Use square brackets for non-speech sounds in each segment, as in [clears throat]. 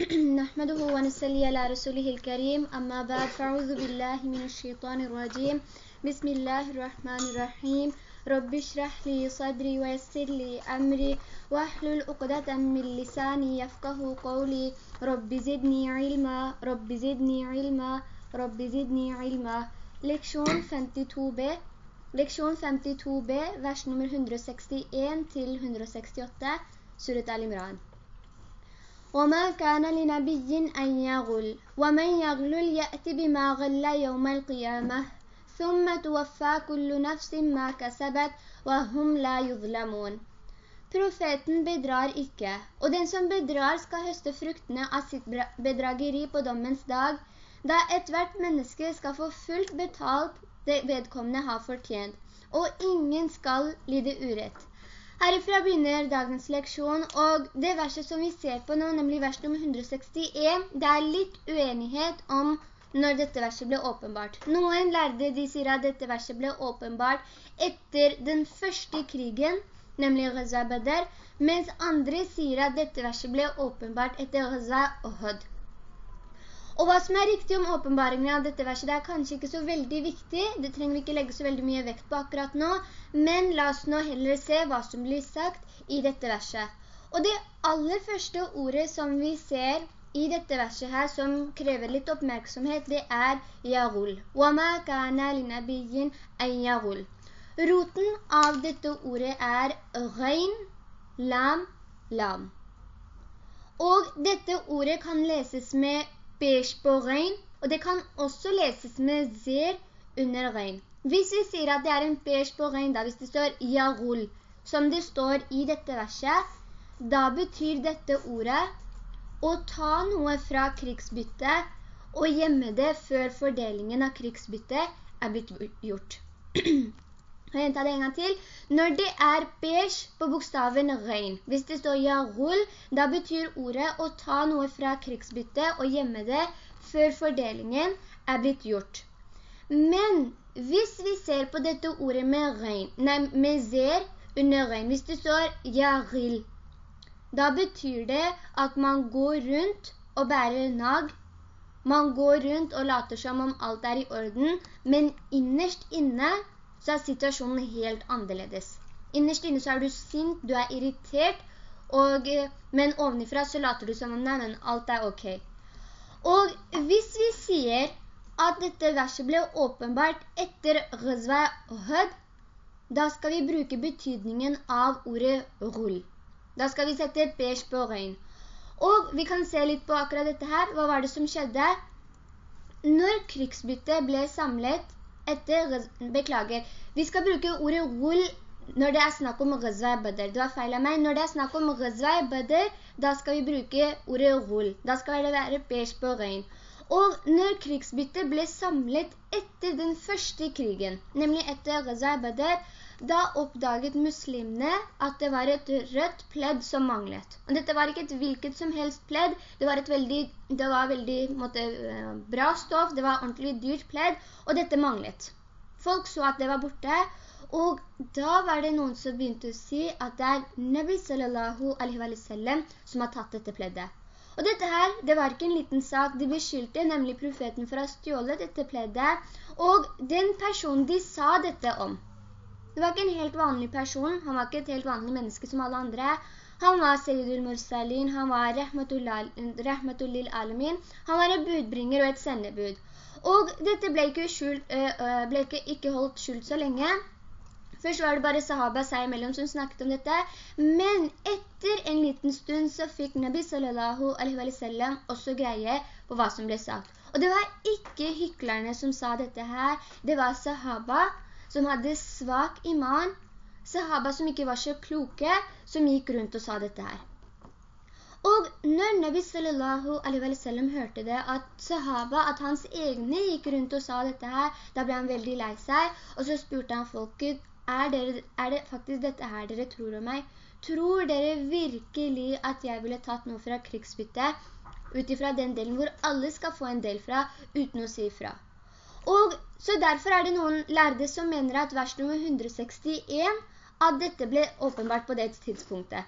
[clears throat] نحمده ونسلي على رسوله الكريم أما بعد فأعوذ بالله من الشيطان الرجيم. بسم الله الرحمن الرحيم. رب اشرح لي صدري ويسر لي أمري واحلل عقدة من لساني يفقه قولي. رب زدني علما رب زدني علما رب زدني علما. Leksjon 52b Leksjon 52b, vers nummer 161 til 168, Surat al-Imran. وما كان لنبي أن يغل ومن يغلل يأتي بما غل يوم القيامة ثم توفى كل نفس ما كسبت وهم لا يظلمون Profeten bedrar ikke, og den som bedrar skal høste fruktene av sitt bedrageri på dommens dag, da et hvert menneske skal få fullt betalt det vedkommende har fortjent, og ingen skal lide urett. Herifra begynner dagens leksjon, og det verset som vi ser på nå, nemlig vers nummer 161, det er litt uenighet om når dette verset ble åpenbart. Noen lærde de sier at dette verset ble åpenbart etter den første krigen, nemlig Ghaza Badr, mens andre sier at dette verset ble åpenbart etter Ghaza Uhud. Og hva som er riktig om åpenbaringen av dette verset, det er kanskje ikke så veldig viktig. Det trenger vi ikke legge så veldig mye vekt på akkurat nå. Men la oss nå heller se hva som blir sagt i dette verset. Og det aller første ordet som vi ser i dette verset her, som krever litt oppmerksomhet, det er «yagul». «Wama kana linabiyin en yagul». Roten av dette ordet er «ghain», «lam», «lam». Og dette ordet kan leses med beige på regn, og det kan også leses med zer under regn. Hvis vi sier at det er en beige på regn, da hvis det står «yagul», som det står i dette verset, da betyr dette ordet å ta noe fra krigsbyttet og gjemme det før fordelingen av krigsbyttet er blitt gjort. [clears throat] Jeg gjentar det en gang til. Når det er beige på bokstaven rein, hvis det står jarul, da betyr ordet å ta noe fra krigsbyttet og gjemme det før fordelingen er blitt gjort. Men hvis vi ser på dette ordet med rein, nei, med zer under rein, hvis det står jaril, da betyr det at man går rundt og bærer nag, man går rundt og later som om alt er i orden, men innerst inne så er situasjonen helt annerledes. Innerst inne så er du sint, du er irritert, og, eh, men ovenifra så later du som om nei, men alt er ok. Og hvis vi sier at dette verset ble åpenbart etter Ghazwa hød», da skal vi bruke betydningen av ordet rull. Da skal vi sette beige på røyn. Og vi kan se litt på akkurat dette her. Hva var det som skjedde? Når krigsbyttet ble samlet, etter, beklager, vi skal bruke ordet rull når det er snakk om Ghazwa Badr. Det var feil av meg. Når det er snakk om Ghazwa Badr, da skal vi bruke ordet rull. Da skal det være beige på røyn. Og når krigsbyttet ble samlet etter den første krigen, nemlig etter Ghazwa Badr, da oppdaget muslimene at det var et rødt pledd som manglet. Og dette var ikke et hvilket som helst pledd, det var et veldig, det var veldig måtte, bra stoff, det var ordentlig dyrt pledd, og dette manglet. Folk så at det var borte, og da var det noen som begynte å si at det er Nabi sallallahu alaihi wa sallam som har tatt dette pleddet. Og dette her, det var ikke en liten sak. De beskyldte nemlig profeten for å stjåle dette pleddet, og den personen de sa dette om, det var ikke en helt vanlig person, han var ikke et helt vanlig menneske som alle andre. Han var Sayyidul Mursalin, han var Rahmatul lil Alamin, han var en budbringer og et sendebud. Og dette ble ikke, skjult, ble ikke, ikke holdt skjult så lenge. Først var det bare sahaba seg imellom som snakket om dette, men etter en liten stund så fikk Nabi sallallahu alaihi wa sallam også greie på hva som ble sagt. Og det var ikke hyklerne som sa dette her, det var sahaba som hadde svak iman, sahaba som ikke var så kloke, som gikk rundt og sa dette her. Og når Nabi sallallahu alaihi wa sallam hørte det, at sahaba, at hans egne gikk rundt og sa dette her, da ble han veldig lei seg, og så spurte han folket, er, dere, er det faktisk dette her dere tror om meg? Tror dere virkelig at jeg ville tatt noe fra krigsbyttet, utifra den delen hvor alle skal få en del fra, uten å si fra? Og så derfor er det noen lærde som mener at vers nummer 161, at dette ble åpenbart på det tidspunktet.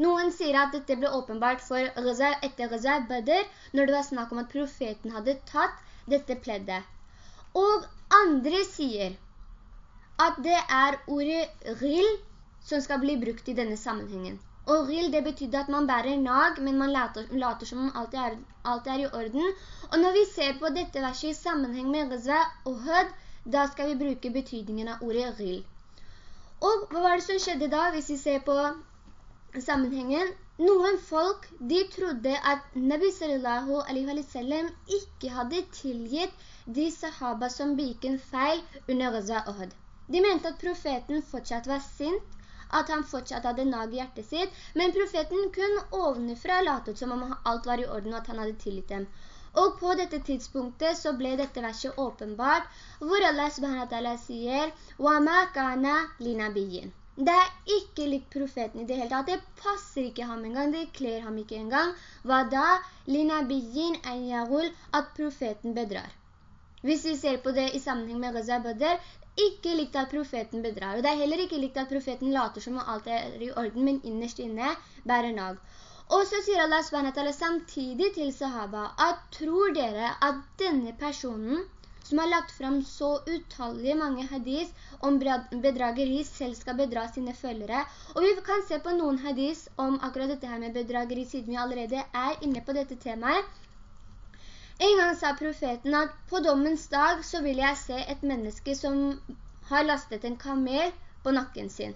Noen sier at dette ble åpenbart for Reza, etter Reza Badr, når det var snakk om at profeten hadde tatt dette pleddet. Og andre sier at det er ordet «ril» som skal bli brukt i denne sammenhengen. Og ril, det betydde at man bærer nag, men man later, later som om alt er, alt er, i orden. Og når vi ser på dette verset i sammenheng med Ghazwa og Hød, da skal vi bruke betydningen av ordet ril. Og hva var det som skjedde da, hvis vi ser på sammenhengen? Noen folk, de trodde at Nabi sallallahu alaihi wa sallam ikke hadde tilgitt de sahaba som begikk en feil under Ghazwa og Hød. De mente at profeten fortsatt var sint, at han fortsatt hadde nag i hjertet sitt, men profeten kun ovenifra latet som om alt var i orden og at han hadde tillit dem. Og på dette tidspunktet så ble dette verset åpenbart, hvor Allah subhanahu sier «Wama kana linabiyin». Det er ikke lik profeten i det hele tatt. Det passer ikke ham engang, det kler ham ikke engang. Hva da? Linabiyin en yagul, at profeten bedrar. Hvis vi ser på det i sammenheng med Gaza Badr, ikke likt at profeten bedrar, og det er heller ikke likt at profeten later som om alt er i orden, men innerst inne bærer nag. Og så sier Allah SWT samtidig til sahaba at tror dere at denne personen som har lagt frem så utallige mange hadis om bedrageri, selv skal bedra sine følgere. Og vi kan se på noen hadis om akkurat dette her med bedrageri, siden vi allerede er inne på dette temaet. En gang sa profeten at på dommens dag så vil jeg se et menneske som har lastet en kamel på nakken sin.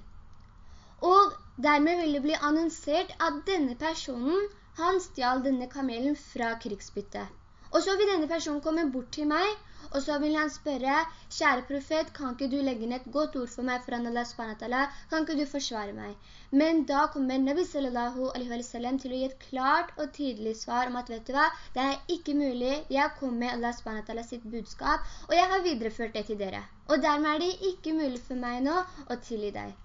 Og dermed vil det bli annonsert at denne personen, han stjal denne kamelen fra krigsbyttet. Og så vil denne personen komme bort til meg og så vil han spørre, kjære profet, kan ikke du legge ned et godt ord for meg foran Allah SWT? Kan ikke du forsvare meg? Men da kommer Nabi sallallahu alaihi wa sallam til å gi et klart og tydelig svar om at, vet du hva, det er ikke mulig, jeg kom med Allah SWT sitt budskap, og jeg har videreført det til dere. Og dermed er det ikke mulig for meg nå å tilgi deg.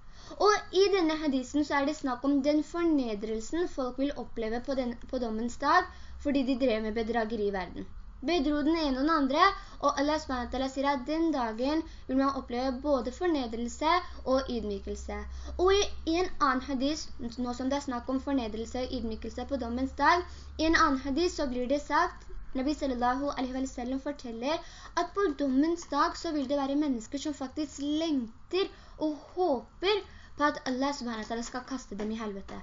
Og i denne hadisen så er det snakk om den fornedrelsen folk vil oppleve på, den, på dommens dag, fordi de drev med bedrageri i verden bedro den ene og den andre, og Allah SWT sier at den dagen vil man oppleve både fornedrelse og ydmykelse. Og i, en annen hadis, nå som det er snakk om fornedrelse og ydmykelse på dommens dag, i en annen hadis så blir det sagt, Nabi sallallahu alaihi wa sallam forteller at på dommens dag så vil det være mennesker som faktisk lengter og håper på at Allah subhanahu skal kaste dem i helvete.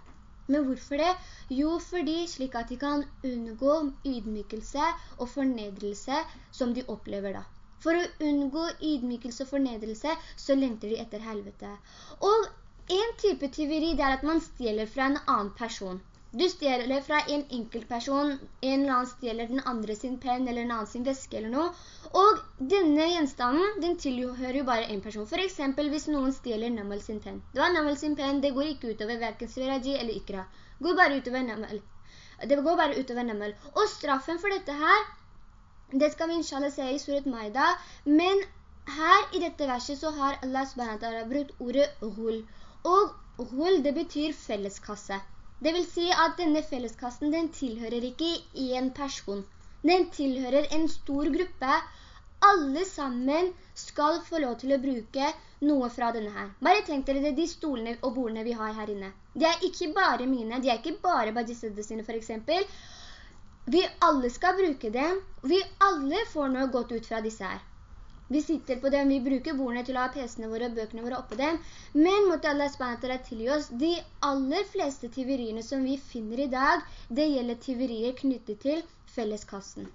Men hvorfor det? Jo, fordi slik at de kan unngå ydmykelse og fornedrelse som de opplever da. For å unngå ydmykelse og fornedrelse, så lengter de etter helvete. Og en type tyveri det er at man stjeler fra en annen person. Du stjeler fra en enkelt person, en eller annen stjeler den andre sin penn eller en annen sin veske eller noe, og denne gjenstanden, den tilhører jo bare en person. For eksempel hvis noen stjeler Namal sin penn. Det var Namal sin penn, det går ikke utover hverken Sveraji eller Ikra. Det går bare utover Namal. Det går bare utover Namal. Og straffen for dette her, det skal vi inshallah se i Surat Maida, men her i dette verset så har Allah subhanahu brukt ordet «hul». Og «hul» det betyr felleskasse. Det vil si at denne felleskassen, den tilhører ikke en person. Den tilhører en stor gruppe. Alle sammen skal få lov til å bruke noe fra denne her. Bare tenk dere det, de stolene og bordene vi har her inne. De er ikke bare mine, de er ikke bare Bajisede sine for eksempel. Vi alle skal bruke dem. Vi alle får noe godt ut fra disse her. Vi sitter på dem, vi bruker bordene til å ha PC-ene våre og bøkene våre oppe dem. Men måtte Allah SWT tilgi oss, de aller fleste tiveriene som vi finner i dag, det gjelder tiverier knyttet til felleskassen.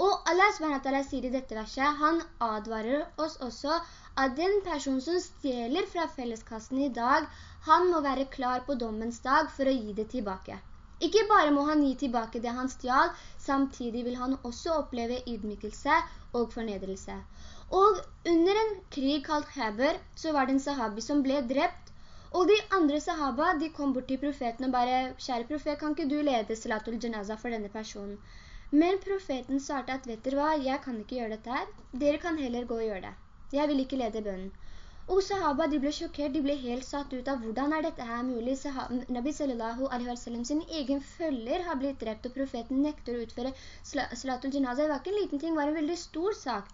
Og Allah SWT sier i dette verset, han advarer oss også at den personen som stjeler fra felleskassen i dag, han må være klar på dommens dag for å gi det tilbake. Ikke bare må han gi tilbake det han stjal, samtidig vil han også oppleve ydmykelse og fornedrelse. Og under en krig kalt Heber, så var det en sahabi som ble drept, og de andre sahaba, de kom bort til profeten og bare, kjære profet, kan ikke du lede salatul janaza for denne personen? Men profeten svarte at, vet dere hva, jeg kan ikke gjøre dette her. Dere kan heller gå og gjøre det. Jeg vil ikke lede bønnen. Og sahaba, de ble sjokkert, de ble helt satt ut av hvordan er dette her mulig? Nabi sallallahu alaihi wa sallam sin egen følger har blitt drept, og profeten nekter å utføre salatul janaza. Det var ikke en liten ting, det var en veldig stor sak.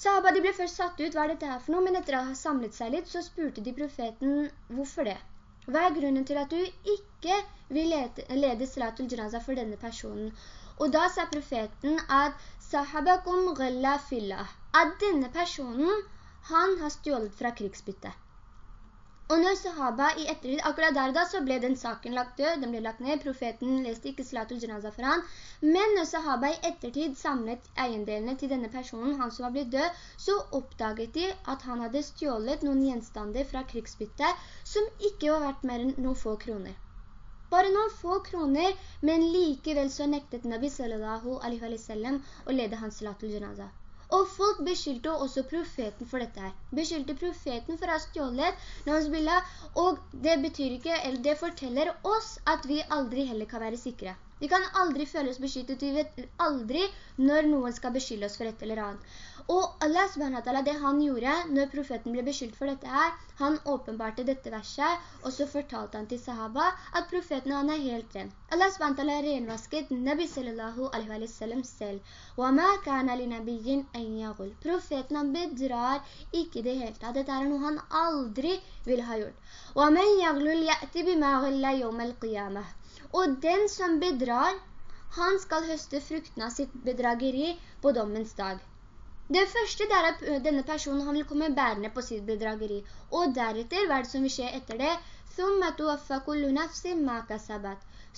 Sahaba de ble først satt ut, hva er dette her for noe? Men etter å ha samlet seg litt, så spurte de profeten, hvorfor det? Hva er grunnen til at du ikke vil lede, lede salatul janaza for denne personen? Og da sa profeten at sahabakum ghalla fillah, at denne personen, han har stjålet fra krigsbyttet. Og når sahaba i ettertid, akkurat der da, så ble den saken lagt død, den ble lagt ned, profeten leste ikke salatul janaza for han, men når sahaba i ettertid samlet eiendelene til denne personen, han som var blitt død, så oppdaget de at han hadde stjålet noen gjenstander fra krigsbytte som ikke var vært mer enn noen få kroner. Bare noen få kroner, men likevel så nektet Nabi sallallahu alaihi wa sallam å lede hans salatul janaza. Og folk beskyldte også profeten for dette her. Beskyldte profeten for å ha stjålet og det betyr ikke, eller det forteller oss at vi aldri heller kan være sikre. Vi kan aldri føle oss beskyttet, vi vet aldri når noen skal beskylde oss for et eller annet. Og Allah subhanahu det han gjorde når profeten ble beskyldt for dette her, han åpenbarte dette verset, og så fortalte han til sahaba at profeten han er helt ren. Allah subhanahu wa renvasket Nabi sallallahu alaihi wa sallam selv. وَمَا كَانَ لِنَبِيِّن أَنْ يَغُلْ Profeten han bedrar ikke det hele tatt. Dette er noe han aldri vil ha gjort. وَمَنْ يَغْلُلْ يَأْتِ بِمَا غِلَّ يَوْمَ الْقِيَامَةِ og den som bedrar, han skal høste frukten av sitt bedrageri på dommens dag. Det første er at denne personen han vil komme bærende på sitt bedrageri. Og deretter, hva er det som vil skje etter det?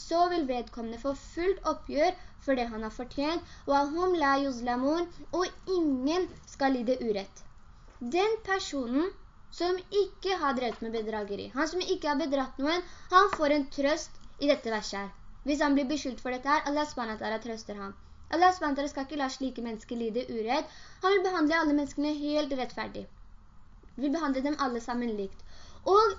Så vil vedkommende få fullt oppgjør for det han har fortjent, og ingen skal lide urett. Den personen som ikke har drevet med bedrageri, han som ikke har bedratt noen, han får en trøst i dette verset her. Hvis han blir beskyldt for dette her, Allah SWT trøster ham. Allah SWT skal ikke la slike mennesker lide uredd. Han vil behandle alle menneskene helt rettferdig. Vi vil behandle dem alle sammen likt. Og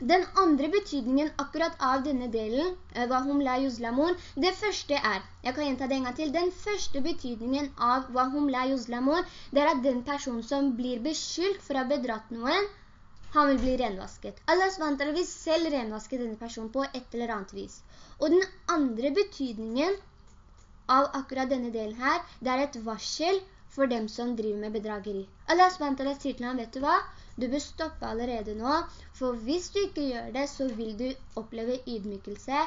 den andre betydningen akkurat av denne delen, eh, «Wahum la yuzlamun», det første er, jeg kan gjenta det en gang til, den første betydningen av «Wahum la yuzlamun», det er at den personen som blir beskyldt for å ha bedratt noen, han vil bli renvasket. Allah SWT vil selv renvaske denne personen på et eller annet vis. Og den andre betydningen av akkurat denne delen her, det er et varsel for dem som driver med bedrageri. Allah SWT sier til ham, vet du hva? Du bør stoppe allerede nå, for hvis du ikke gjør det, så vil du oppleve ydmykelse,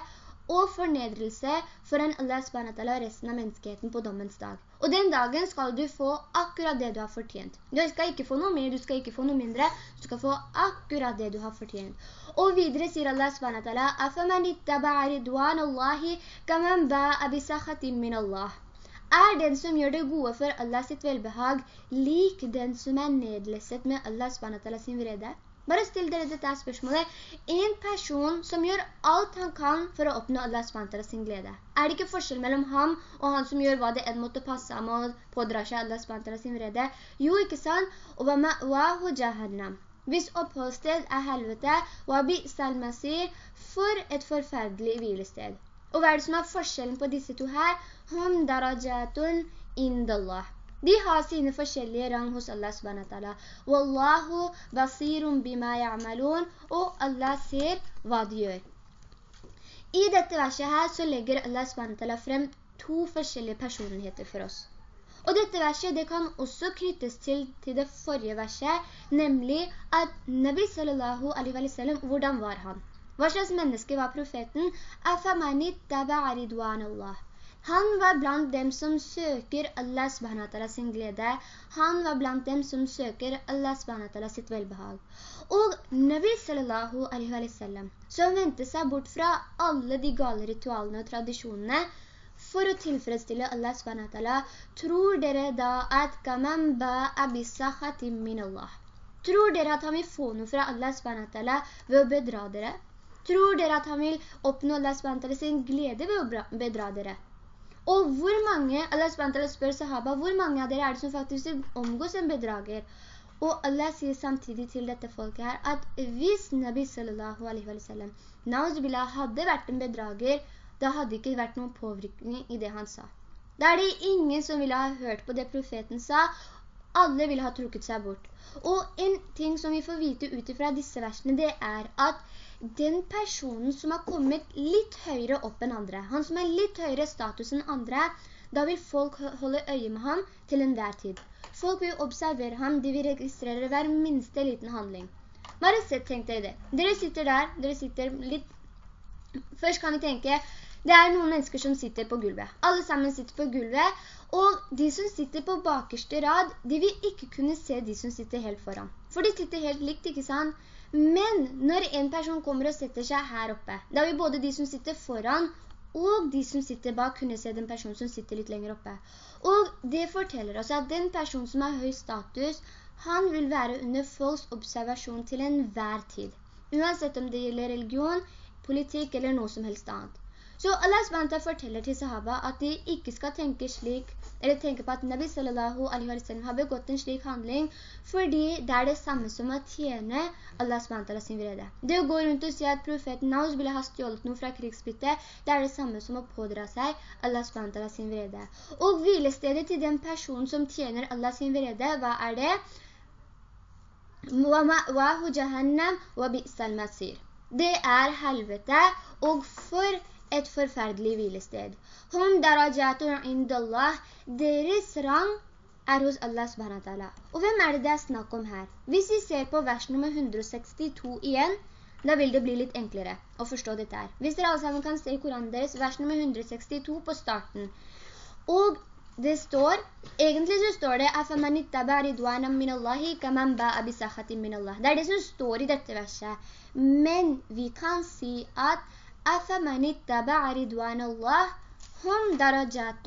og fornedrelse foran Allah SWT og resten av menneskeheten på dommens dag. Og den dagen skal du få akkurat det du har fortjent. Du skal ikke få noe mer, du skal ikke få noe mindre, du skal få akkurat det du har fortjent. Og videre sier Allah SWT, «Afaman ittaba'a ridwan Allahi kaman ba'a bisakhatim min Allah». Er den som gjør det gode for Allah sitt velbehag, lik den som er nedlesset med Allah SWT sin vrede? Bare still dere dette spørsmålet. En person som gjør alt han kan for å oppnå Allah SWT sin glede. Er det ikke forskjell mellom ham og han som gjør hva det en måtte passe ham og pådra seg Allah SWT sin vrede? Jo, ikke sant? Og hva ma'wahu jahannam. Hvis oppholdssted er helvete, wabi salmasir, for et forferdelig hvilested. Og hva er det som er forskjellen på disse to her? Hum darajatun indallah. De har sine forskjellige rang hos Allah subhanahu Wallahu basirun bima ya'malun. Og Allah ser hva de gjør. I dette verset her så legger Allah subhanahu frem to forskjellige personligheter for oss. Og dette verset det kan også knyttes til, til det forrige verset, nemlig at Nabi sallallahu alaihi wa sallam, hvordan var han? Hva slags menneske var profeten? «Afamanit taba'a ridwan Allah». Han var blant dem som søker Allah subhanahu sin glede. Han var blant dem som søker Allah subhanahu sitt velbehag. Og Nabi sallallahu alaihi wa sallam, som ventet seg bort fra alle de gale ritualene og tradisjonene, for å tilfredsstille Allah subhanahu tror dere da at kaman ba'a bisakhatim min Allah. Tror dere at han vil få noe fra Allah subhanahu ved å bedra dere? Tror dere at han vil oppnå Allah subhanahu sin glede ved å bedra dere? Og hvor mange, Allah spør sahaba, hvor mange av dere er det som faktisk omgås en bedrager? Og Allah sier samtidig til dette folket her, at hvis Nabi sallallahu alaihi wa sallam, Nauzubillah hadde vært en bedrager, da hadde ikke vært noen påvirkning i det han sa. Da er det ingen som ville ha hørt på det profeten sa, alle ville ha trukket seg bort. Og en ting som vi får vite ut fra disse versene, det er at den personen som har kommet litt høyere opp enn andre, han som er litt høyere status enn andre, da vil folk holde øye med ham til enhver tid. Folk vil observere ham, de vil registrere hver minste liten handling. Bare sett, tenk dere det. Dere sitter der, dere sitter litt... Først kan vi tenke, det er noen mennesker som sitter på gulvet. Alle sammen sitter på gulvet, og de som sitter på bakerste rad, de vil ikke kunne se de som sitter helt foran. For de sitter helt likt, ikke sant? Men når en person kommer og setter seg her oppe, da vil både de som sitter foran og de som sitter bak kunne se den personen som sitter litt lenger oppe. Og det forteller oss at den personen som har høy status, han vil være under folks observasjon til enhver tid. Uansett om det gjelder religion, politikk eller noe som helst annet. Så Allah SWT forteller til sahaba at de ikke skal tenke slik, eller tenke på at Nabi sallallahu alaihi wa sallam har begått en slik handling, fordi det er det samme som å tjene Allah SWT sin vrede. Det å gå rundt og si at profeten Naus ville ha stjålet noe fra krigsbytte, det er det samme som å pådra seg Allah SWT sin vrede. Og hvilestedet til den personen som tjener Allah sin vrede, hva er det? Det er helvete, og for et forferdelig hvilested. Hum darajatun indallah, deres rang er hos Allah subhanahu Og hvem er det det er snakk om her? Hvis vi ser på vers nummer 162 igjen, da vil det bli litt enklere å forstå dette her. Hvis dere alle sammen kan se i Koranen deres, vers nummer 162 på starten. Og det står, egentlig så står det Det er det som står i dette verset. Men vi kan si at أَفَمَنِ اتَّبَعَ رِدْوَانَ اللَّهِ هُمْ دَرَجَاتٌ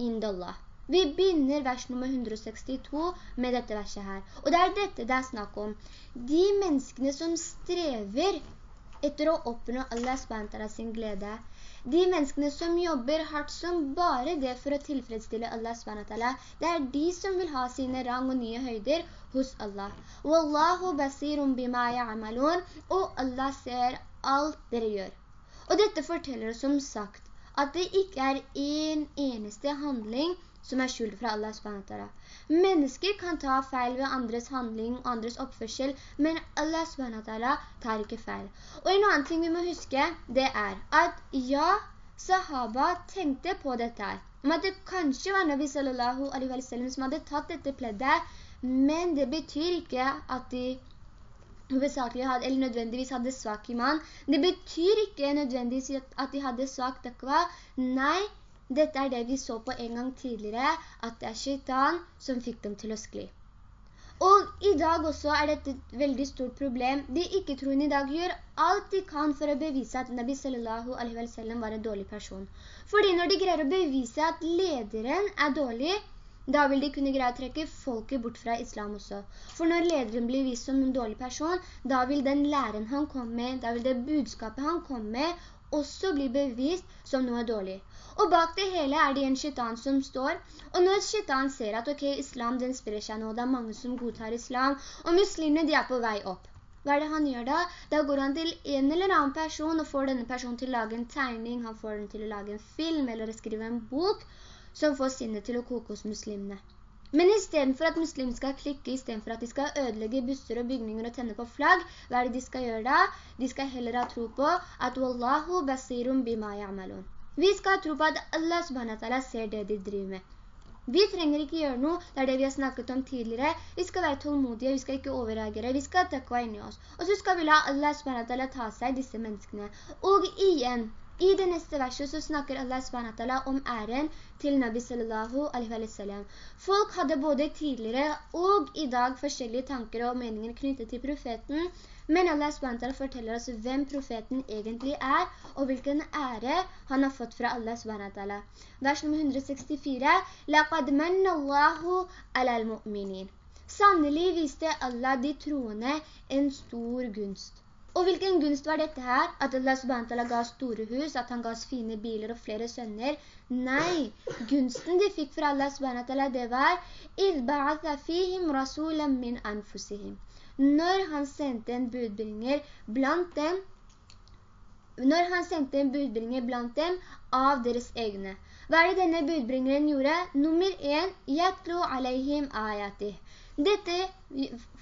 عِنْدَ اللَّهِ Vi begynner vers nummer 162 med dette verset her. Og det er dette det er snakk om. De menneskene som strever etter å oppnå Allah SWT sin glede, de menneskene som jobber hardt som bare det for å tilfredsstille Allah SWT, det er de som vil ha sine rang og nye høyder hos Allah. Wallahu basirun bima ya'malun, og Allah ser alt dere gjør. Og dette forteller oss som sagt at det ikke er en eneste handling som er skjult fra Allah SWT. Mennesker kan ta feil ved andres handling og andres oppførsel, men Allah SWT tar ikke feil. Og en annen ting vi må huske, det er at ja, sahaba tenkte på dette her. Om at det kanskje var Nabi sallallahu som hadde tatt dette pleddet, men det betyr ikke at de hovedsakelig hadde, eller nødvendigvis hadde svak iman. Det betyr ikke nødvendigvis at de hadde svak takva. Nei, dette er det vi så på en gang tidligere, at det er shaitan som fikk dem til å skli. Og i dag også er dette et veldig stort problem. De ikke-troende i dag gjør alt de kan for å bevise at Nabi sallallahu alaihi wa sallam var en dårlig person. Fordi når de greier å bevise at lederen er dårlig, da vil de kunne greie å trekke folket bort fra islam også. For når lederen blir vist som en dårlig person, da vil den læren han kom med, da vil det budskapet han kom med, også bli bevist som noe dårlig. Og bak det hele er det en shaitan som står, og når shaitan ser at ok, islam den sprer seg nå, det er mange som godtar islam, og muslimene de er på vei opp. Hva er det han gjør da? Da går han til en eller annen person og får denne personen til å lage en tegning, han får den til å lage en film eller skrive en bok, som får sinnet til å koke hos muslimene. Men i stedet for at muslimer skal klikke, i stedet for at de skal ødelegge busser og bygninger og tenne på flagg, hva er det de skal gjøre da? De skal heller ha tro på at «Wallahu basirum bima ya'malun». Vi skal ha tro på at Allah subhanahu ser det de driver med. Vi trenger ikke gjøre noe, det er det vi har snakket om tidligere. Vi skal være tålmodige, vi skal ikke overreagere, vi skal ta takva inni oss. Og så skal vi la Allah subhanahu ta seg disse menneskene. Og igjen, i det neste verset så snakker Allah SWT om æren til Nabi sallallahu alaihi wa sallam. Folk hadde både tidligere og i dag forskjellige tanker og meninger knyttet til profeten, men Allah SWT forteller oss hvem profeten egentlig er, og hvilken ære han har fått fra Allah SWT. Vers nummer 164. «Laqad manna ala al-mu'minin». Sannelig viste Allah de troende en stor gunst. Og hvilken gunst var dette her? At Allah subhanahu ga store hus, at han ga oss fine biler og flere sønner? Nei, gunsten de fikk fra Allah subhanahu det var «Idh ba'atha fihim rasulam min anfusihim». Når han sendte en budbringer blant dem, når han sendte en budbringer blant dem av deres egne. Hva er det denne budbringeren gjorde? Nummer 1, «Yatlu alayhim ayatih». Dette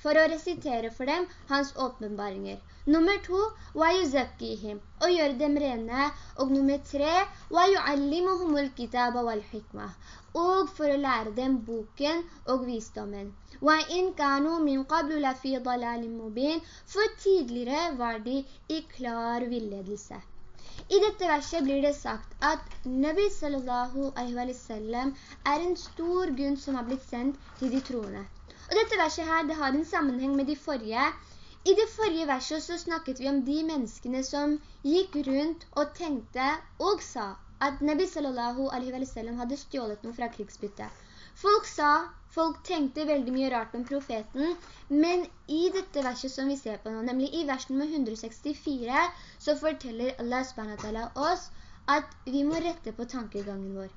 for å resitere for dem hans åpenbaringer. Nummer to, وَيُزَكِّهِمْ Og gjøre dem rene. Og nummer tre, وَيُعَلِّمُهُمُ الْكِتَابَ وَالْحِكْمَةِ Og for å lære dem boken og visdommen. وَإِنْ كَانُوا مِنْ قَبْلُ لَفِي ضَلَالٍ مُبِينٍ For tidligere var de i klar villedelse. I dette verset blir det sagt at Nabi sallallahu alaihi wa sallam er en stor gunn som har blitt sendt til de troende. Og dette verset her, det har en sammenheng med de forrige i det forrige verset så snakket vi om de menneskene som gikk rundt og tenkte og sa at Nabi sallallahu alaihi wa sallam hadde stjålet noe fra krigsbyttet. Folk sa, folk tenkte veldig mye rart om profeten, men i dette verset som vi ser på nå, nemlig i vers nummer 164, så forteller Allah subhanahu oss at vi må rette på tankegangen vår.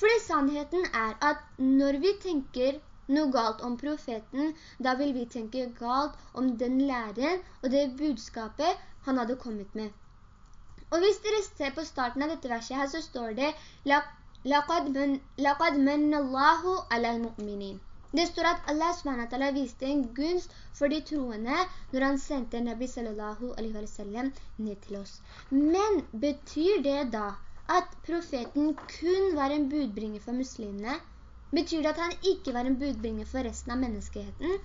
Fordi sannheten er at når vi tenker noe galt om profeten, da vil vi tenke galt om den læren og det budskapet han hadde kommet med. Og hvis dere ser på starten av dette verset her, så står det «Laqad mennallahu ala al-mu'minin». Det står at Allah SWT viste en gunst for de troende når han sendte Nabi sallallahu alaihi wa sallam ned til oss. Men betyr det da at profeten kun var en budbringer for muslimene? Betyr det at han ikke var en budbringer for resten av menneskeheten.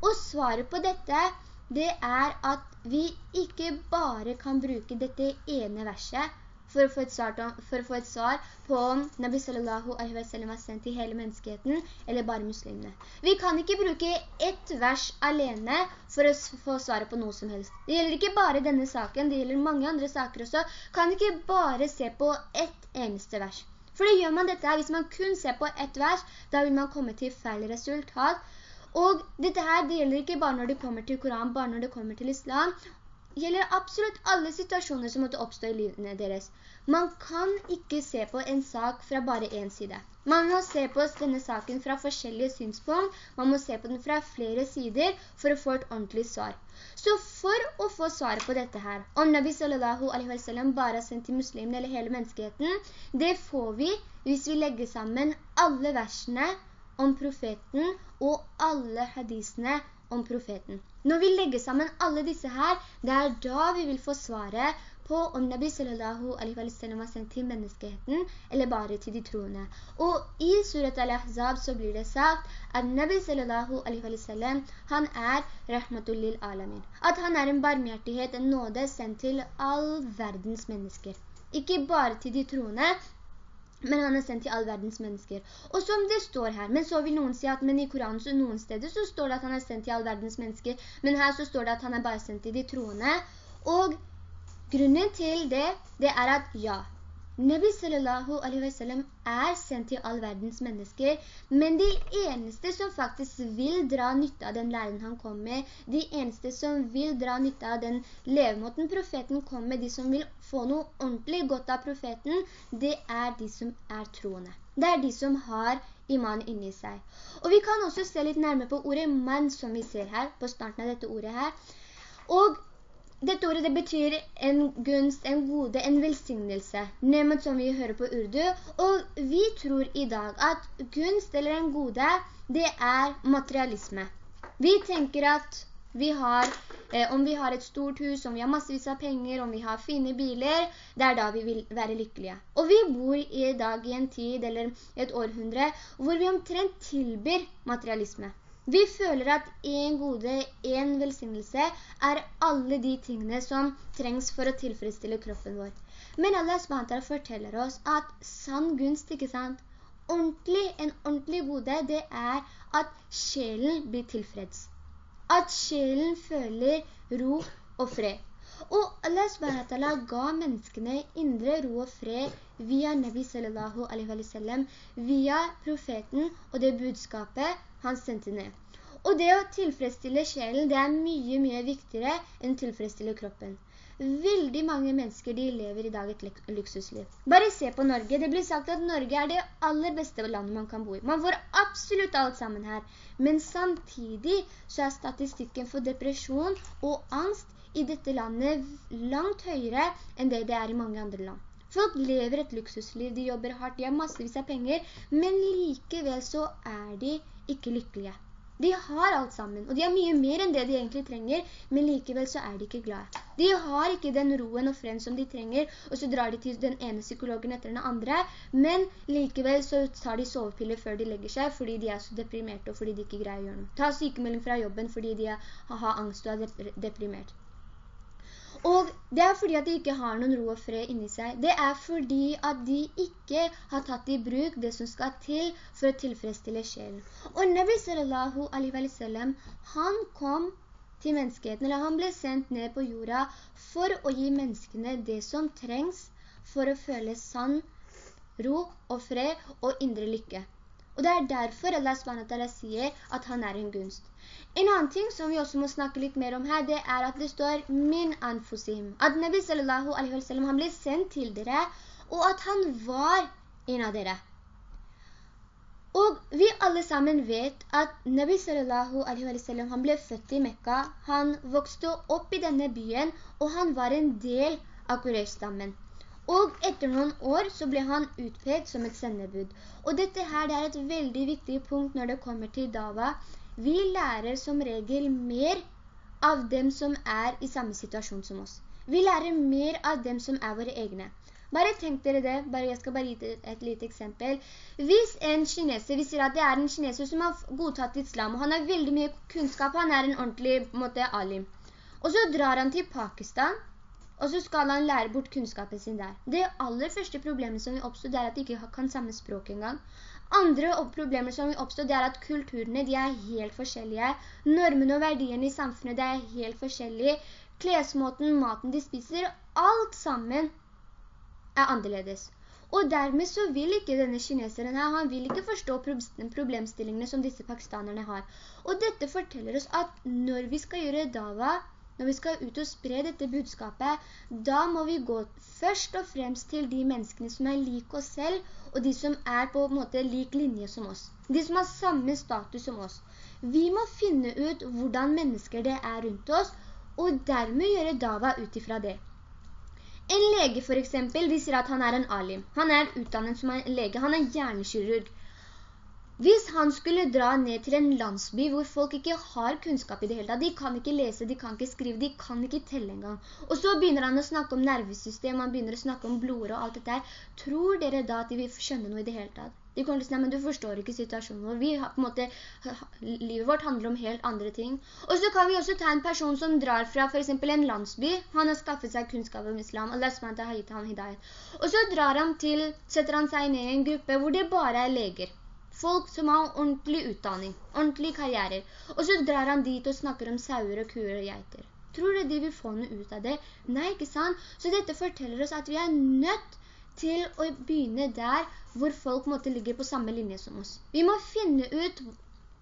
Og svaret på dette, det er at vi ikke bare kan bruke dette ene verset for å få et svar, for å få et svar på om Nabi sallallahu alaihi wa sallam var sendt til hele menneskeheten, eller bare muslimene. Vi kan ikke bruke ett vers alene for å få svaret på noe som helst. Det gjelder ikke bare denne saken, det gjelder mange andre saker også. Kan ikke bare se på ett eneste vers. For det gjør man dette hvis man kun ser på ett vers, da vil man komme til feil resultat. Og dette her, det gjelder ikke bare når det kommer til Koran, bare når det kommer til islam. Gjelder absolutt alle situasjoner som måtte oppstå i livene deres. Man kan ikke se på en sak fra bare en side. Man må se på denne saken fra forskjellige synspunkt. Man må se på den fra flere sider for å få et ordentlig svar. Så for å få svaret på dette her, om Nabi sallallahu alaihi wa sallam bare er sendt til muslimene eller hele menneskeheten, det får vi hvis vi legger sammen alle versene om profeten og alle hadisene om profeten. Når vi legger sammen alle disse her, det er da vi vil få svaret på om Nabi sallallahu alaihi wa sallam var sendt til menneskeheten, eller bare til de troende. Og i surat al-Ahzab så blir det sagt at Nabi sallallahu alaihi wa sallam, han er rahmatul lil alamin. At han er en barmhjertighet, en nåde sendt til all verdens mennesker. Ikke bare til de troende, men han er sendt til all verdens mennesker. Og som det står her, men så vil noen si at men i Koranen så noen steder så står det at han er sendt til all verdens mennesker, men her så står det at han er bare sendt til de troende. Og Grunnen til det, det er at ja, Nabi sallallahu alaihi wa sallam er sendt til all verdens mennesker, men de eneste som faktisk vil dra nytte av den læren han kom med, de eneste som vil dra nytte av den levemåten profeten kom med, de som vil få noe ordentlig godt av profeten, det er de som er troende. Det er de som har iman inni seg. Og vi kan også se litt nærmere på ordet mann som vi ser her, på starten av dette ordet her. Og dette ordet det betyr en gunst, en gode, en velsignelse. Nemet som vi hører på urdu. Og vi tror i dag at gunst eller en gode, det er materialisme. Vi tenker at vi har, eh, om vi har et stort hus, om vi har massevis av penger, om vi har fine biler, det er da vi vil være lykkelige. Og vi bor i dag i en tid eller et århundre hvor vi omtrent tilbyr materialisme. Vi føler at en gode, en velsignelse er alle de tingene som trengs for å tilfredsstille kroppen vår. Men Allah SWT forteller oss at sann gunst, ikke sant? Ordentlig, en ordentlig gode, det er at sjelen blir tilfreds. At sjelen føler ro og fred. Og Allah SWT ga menneskene indre ro og fred via Nabi sallallahu alaihi wa sallam, via profeten og det budskapet han sendte ned. Og det å tilfredsstille sjelen, det er mye, mye viktigere enn å tilfredsstille kroppen. Veldig mange mennesker, de lever i dag et luksusliv. Bare se på Norge. Det blir sagt at Norge er det aller beste landet man kan bo i. Man får absolutt alt sammen her. Men samtidig så er statistikken for depresjon og angst i dette landet langt høyere enn det det er i mange andre land. Folk lever et luksusliv, de jobber hardt, de har massevis av penger, men likevel så er de ikke lykkelige. De har alt sammen, og de har mye mer enn det de egentlig trenger, men likevel så er de ikke glad. De har ikke den roen og fred som de trenger, og så drar de til den ene psykologen etter den andre, men likevel så tar de sovepiller før de legger seg, fordi de er så deprimerte, og fordi de ikke greier å gjøre noe. Ta sykemelding fra jobben fordi de har angst og er deprimert. Og det er fordi at de ikke har noen ro og fred inni seg. Det er fordi at de ikke har tatt i bruk det som skal til for å tilfredsstille sjelen. Og Nabi sallallahu alaihi wa sallam, han kom til menneskeheten, eller han ble sendt ned på jorda for å gi menneskene det som trengs for å føle sann ro og fred og indre lykke. Og det er derfor Allah SWT sier at han er en gunst. En annen ting som vi også må snakke litt mer om her, det er at det står «min anfusim». At Nabi sallallahu alaihi wa sallam, han ble sendt til dere, og at han var en av dere. Og vi alle sammen vet at Nabi sallallahu alaihi wa sallam, han ble født i Mekka, han vokste opp i denne byen, og han var en del av Quraysh-stammen. Og etter noen år så ble han utpekt som et sendebud. Og dette her det er et veldig viktig punkt når det kommer til Dava, vi lærer som regel mer av dem som er i samme situasjon som oss. Vi lærer mer av dem som er våre egne. Bare tenk dere det, bare, jeg skal bare gi et, lite eksempel. Hvis en kineser, vi sier at det er en kineser som har godtatt islam, og han har veldig mye kunnskap, han er en ordentlig måte, alim. Og så drar han til Pakistan, og så skal han lære bort kunnskapen sin der. Det aller første problemet som vi oppstår, det er at de ikke kan samme språk engang. Andre problemer som oppstår, det er at kulturene de er helt forskjellige. Normene og verdiene i samfunnet det er helt forskjellige. Klesmåten, maten de spiser, alt sammen er annerledes. Og dermed så vil ikke denne kineseren her, han vil ikke forstå problemstillingene som disse pakistanerne har. Og dette forteller oss at når vi skal gjøre dava, når vi skal ut og spre dette budskapet, da må vi gå først og fremst til de menneskene som er like oss selv, og de som er på en måte lik linje som oss. De som har samme status som oss. Vi må finne ut hvordan mennesker det er rundt oss, og dermed gjøre dava ut ifra det. En lege for eksempel, vi sier at han er en alim. Han er utdannet som en lege, han er hjernekirurg. Hvis han skulle dra ned til en landsby hvor folk ikke har kunnskap i det hele tatt, de kan ikke lese, de kan ikke skrive, de kan ikke telle engang. Og så begynner han å snakke om nervesystem, han begynner å snakke om blod og alt dette her. Tror dere da at de vil skjønne noe i det hele tatt? De kommer til å si, men du forstår ikke situasjonen vår. Vi har på en måte, livet vårt handler om helt andre ting. Og så kan vi også ta en person som drar fra for eksempel en landsby. Han har skaffet seg kunnskap om islam. Allah SWT har gitt ham hidayet. Og så drar han til, setter han seg ned i en gruppe hvor det bare er leger. Folk som har ordentlig utdanning, ordentlig karrierer. Og så drar han dit og snakker om sauer og kuer og geiter. Tror du de vil få noe ut av det? Nei, ikke sant? Så dette forteller oss at vi er nødt til å begynne der hvor folk måtte ligge på samme linje som oss. Vi må finne ut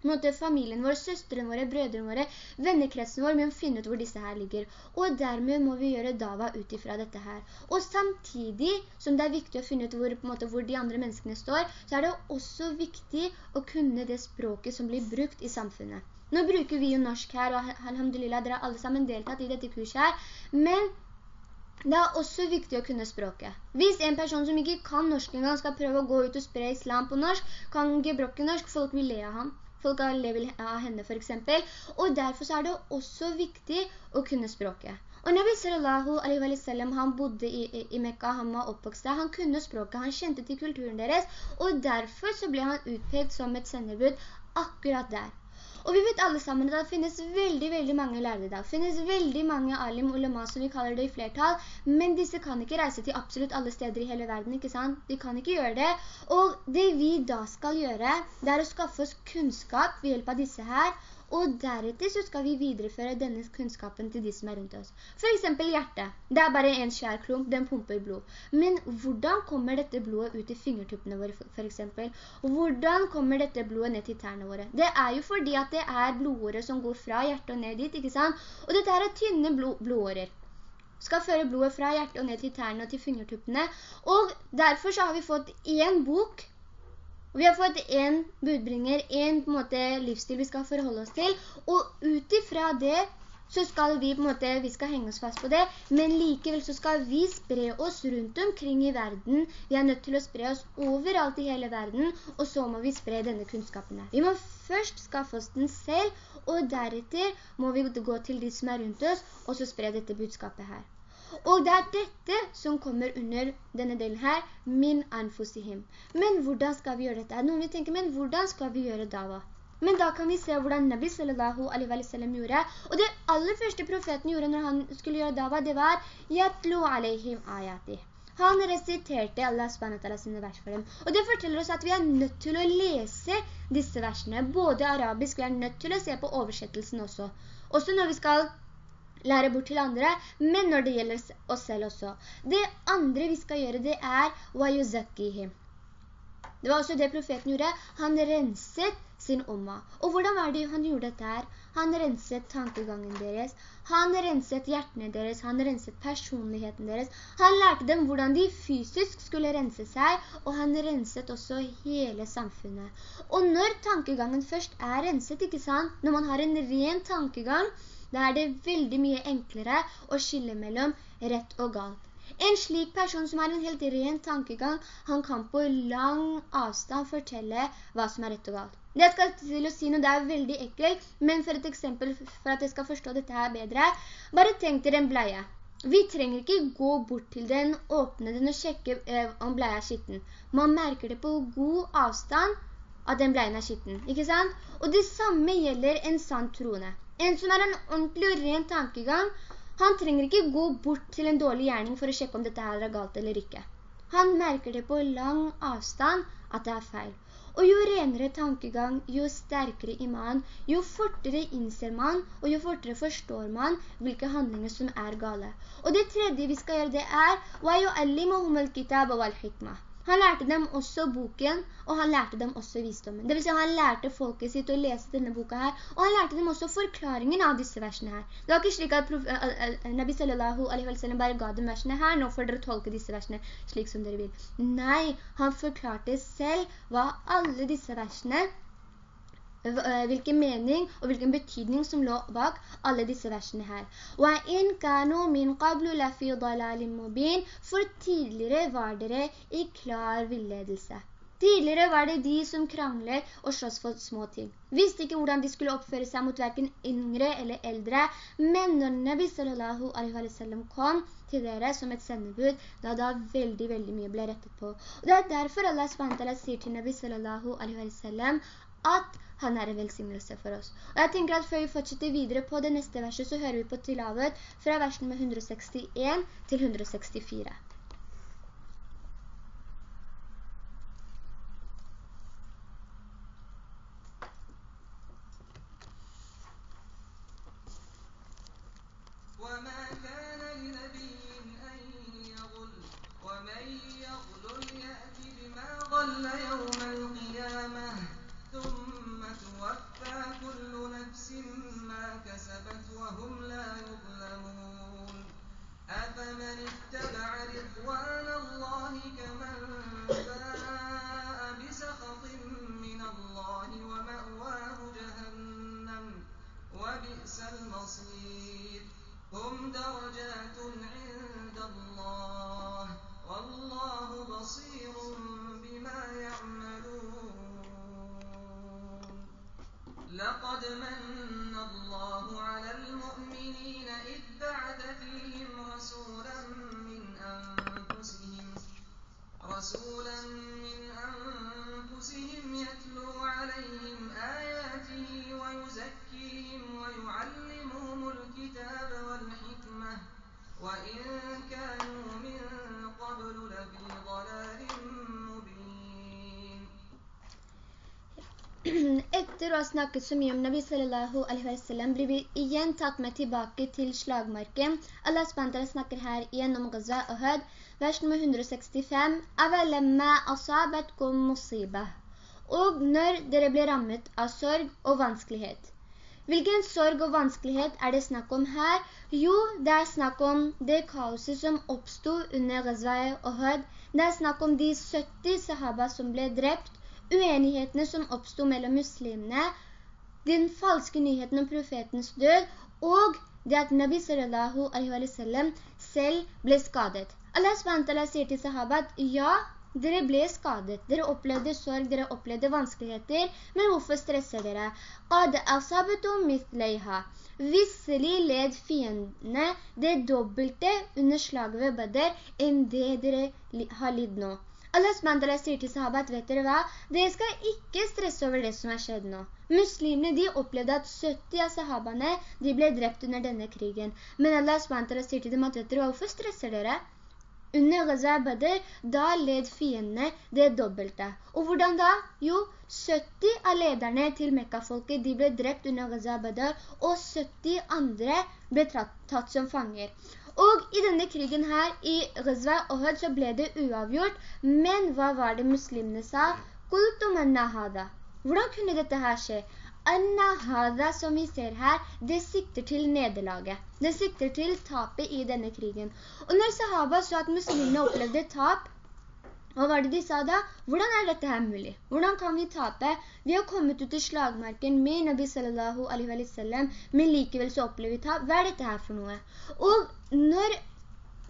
måte familien vår, søstrene våre, brødrene våre, vennekretsen vår, å finne ut hvor disse her ligger. Og dermed må vi gjøre dava ut ifra dette her. Og samtidig som det er viktig å finne ut hvor, måte, hvor de andre menneskene står, så er det også viktig å kunne det språket som blir brukt i samfunnet. Nå bruker vi jo norsk her, og alhamdulillah, dere har alle sammen deltatt i dette kurset her, men det er også viktig å kunne språket. Hvis en person som ikke kan norsk engang skal prøve å gå ut og spre islam på norsk, kan gebrokke norsk, folk vil le av ham folk har level av henne for eksempel, og derfor er det også viktig å kunne språket. Og Nabi sallallahu alaihi wa sallam, han bodde i, i, Mekka, han var oppvokst der, han kunne språket, han kjente til kulturen deres, og derfor så ble han utpekt som et sendebud akkurat der. Og vi vet alle sammen at det finnes veldig, veldig mange lærere der. Det finnes veldig mange alim ulema som vi kaller det i flertall, men disse kan ikke reise til absolutt alle steder i hele verden, ikke sant? De kan ikke gjøre det. Og det vi da skal gjøre, det er å skaffe oss kunnskap ved hjelp av disse her, og deretter så skal vi videreføre denne kunnskapen til de som er rundt oss. For eksempel hjertet. Det er bare en skjær klump, den pumper blod. Men hvordan kommer dette blodet ut i fingertuppene våre for eksempel? Hvordan kommer dette blodet ned til tærne våre? Det er jo fordi at det er blodåret som går fra hjertet og ned dit, ikke sant? Og dette er tynne blod blodårer skal føre blodet fra hjertet og ned til tærne og til fingertuppene. Og derfor så har vi fått en bok vi har fått en budbringer, en en måte livsstil vi skal forholde oss til, og utifra det så skal vi på en måte, vi skal henge oss fast på det, men likevel så skal vi spre oss rundt omkring i verden. Vi er nødt til å spre oss overalt i hele verden, og så må vi spre denne kunnskapen her. Vi må først skaffe oss den selv, og deretter må vi gå til de som er rundt oss, og så spre dette budskapet her. Og det er dette som kommer under denne delen her, min anfusihim. Men hvordan skal vi gjøre dette? Noen vil tenke, men hvordan skal vi gjøre dava? Men da kan vi se hvordan Nabi sallallahu alaihi wa sallam gjorde. Og det aller første profeten gjorde når han skulle gjøre dava, det var «Yatlu alaihim ayati». Han resiterte Allah SWT sine vers for dem. Og det forteller oss at vi er nødt til å lese disse versene, både arabisk, vi er nødt til å se på oversettelsen også. Også når vi skal lære bort til andre, men når det gjelder oss selv også. Det andre vi skal gjøre, det er «Wayuzakihim». Det var også det profeten gjorde. Han renset sin omma. Og hvordan var det han gjorde dette her? Han renset tankegangen deres, han renset hjertene deres, han renset personligheten deres. Han lærte dem hvordan de fysisk skulle rense seg, og han renset også hele samfunnet. Og når tankegangen først er renset, ikke sant? Når man har en ren tankegang, da er det veldig mye enklere å skille mellom rett og galt. En slik person som har en helt ren tankegang, han kan på lang avstand fortelle hva som er rett og galt. Det jeg skal til å si noe, det er veldig ekkelt, men for et eksempel, for at jeg skal forstå dette her bedre, bare tenk dere en bleie. Vi trenger ikke gå bort til den, åpne den og sjekke eh, om bleie er skitten. Man merker det på god avstand at den bleien er skitten, ikke sant? Og det samme gjelder en sann troende. En som har en ordentlig og ren tankegang, han trenger ikke gå bort til en dårlig gjerning for å sjekke om dette her er galt eller ikke. Han merker det på lang avstand at det er feil. Og jo renere tankegang, jo sterkere iman, jo fortere innser man, og jo fortere forstår man hvilke handlinger som er gale. Og det tredje vi skal gjøre det er «Wa yu'allimuhum al-kitab wal-hikmah» han lærte dem også boken, og han lærte dem også visdommen. Det vil si, han lærte folket sitt å lese denne boka her, og han lærte dem også forklaringen av disse versene her. Det var ikke slik at Nabi sallallahu alaihi wa sallam bare ga dem versene her, nå får dere tolke disse versene slik som dere vil. Nei, han forklarte selv hva alle disse versene hvilken mening og hvilken betydning som lå bak alle disse versene her. For tidligere var dere i klar villedelse. Tidligere var det de som krangler og slåss for små ting. Visste ikke hvordan de skulle oppføre seg mot hverken yngre eller eldre, men når Nabi sallallahu alaihi wa sallam kom til dere som et sendebud, da da veldig, veldig mye ble rettet på. Og det er derfor Allah sier til Nabi sallallahu alaihi wa sallam at han er en velsignelse for oss. Og jeg tenker at før vi fortsetter videre på det neste verset, så hører vi på tilavet fra versen med 161 til 164. så mye om Nabi sallallahu alaihi wa sallam, blir vi igjen tatt med tilbake til slagmarken. Allah SWT snakker her igjen om Gaza og Hød, vers nummer 165. «Avalemma asabatkum musibah» Og når dere blir rammet av sorg og vanskelighet. Hvilken sorg og vanskelighet er det snakk om her? Jo, det er snakk om det kaoset som oppstod under Gaza og Hød. Det er snakk om de 70 sahaba som ble drept, uenighetene som oppstod mellom muslimene, den falske nyheten om profetens død, og det at Nabi sallallahu alaihi wa sallam selv ble skadet. Allah SWT sier til sahaba at ja, dere ble skadet, dere opplevde sorg, dere opplevde vanskeligheter, men hvorfor stresser dere? «Qad asabetum mitleiha». Visselig led fiendene det dobbelte under slaget ved Badr enn det dere har lidd nå. Allah SWT sier til sahabat, vet dere hva? Dere skal ikke stresse over det som har skjedd nå. Muslimene, de opplevde at 70 av sahabene, de ble drept under denne krigen. Men Allah SWT sier til dem at, vet dere hva, hvorfor stresser dere? Under Gaza Badr, da led fiendene det dobbelte. Og hvordan da? Jo, 70 av lederne til Mekka-folket, de ble drept under Gaza Badr, og 70 andre ble tatt, tatt som fanger. Og i denne krigen her, i Ghazwa Ohud, så ble det uavgjort. Men hva var det muslimene sa? Hvordan kunne dette her skje? Anna som vi ser her, det sikter til nederlaget. Det sikter til tapet i denne krigen. Og når sahaba så at muslimene opplevde tap, hva var det de sa da? Hvordan er dette her mulig? Hvordan kan vi tape? Vi har kommet ut i slagmarken med Nabi sallallahu alaihi wa sallam, men likevel så opplever vi tap. Hva er dette her for noe? Og når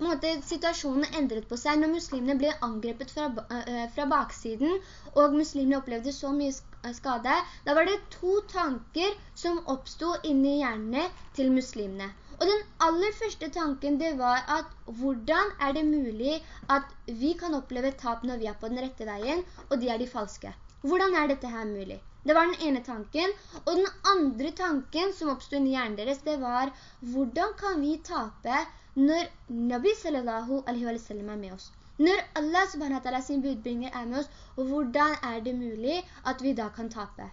måte, situasjonen endret på seg, når muslimene ble angrepet fra, uh, fra baksiden, og muslimene opplevde så mye skade, da var det to tanker som oppstod inni hjernene til muslimene. Og den aller første tanken det var at hvordan er det mulig at vi kan oppleve tap når vi er på den rette veien, og de er de falske? Hvordan er dette her mulig? Det var den ene tanken, og den andre tanken som oppstod i hjernen deres, det var hvordan kan vi tape når Nabi sallallahu alaihi wa sallam er med oss? Når Allah subhanahu wa ta'ala sin budbringer er med oss, hvordan er det mulig at vi da kan tape?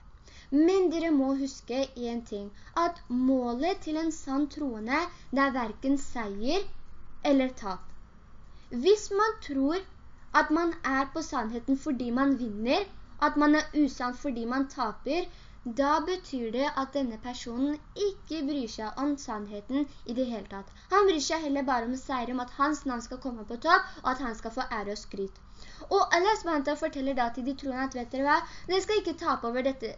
Men dere må huske en ting, at målet til en sann troende, det er hverken seier eller tap. Hvis man tror at man er på sannheten fordi man vinner, at man er usann fordi man taper, da betyr det at denne personen ikke bryr seg om sannheten i det hele tatt. Han bryr seg heller bare om seier, om at hans navn skal komme på topp, og at han skal få ære og skryt. Og Allah SWT forteller da til de troende at, vet dere hva, dere skal ikke,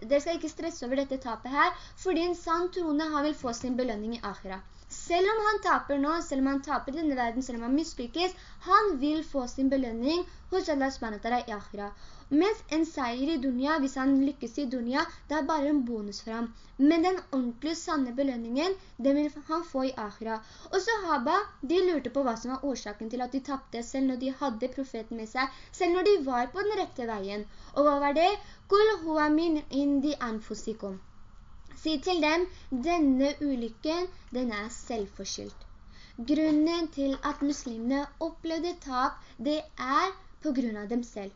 dere skal ikke stresse over dette tapet her, fordi en sann troende han vil få sin belønning i akhira. Selv om han taper nå, selv om han taper i denne verden, selv om han mislykkes, han vil få sin belønning hos Allah SWT i akhira. Mens en seier i dunya, hvis han lykkes i dunya, det er bare en bonus for ham. Men den ordentlige sanne belønningen, den vil han få i akhira. Og sahaba, de lurte på hva som var årsaken til at de tappte selv når de hadde profeten med seg, selv når de var på den rette veien. Og hva var det? «Kul huwa min indi anfusikum». Si til dem, denne ulykken, den er selvforskyldt. Grunnen til at muslimene opplevde tap, det er på grunn av dem selv.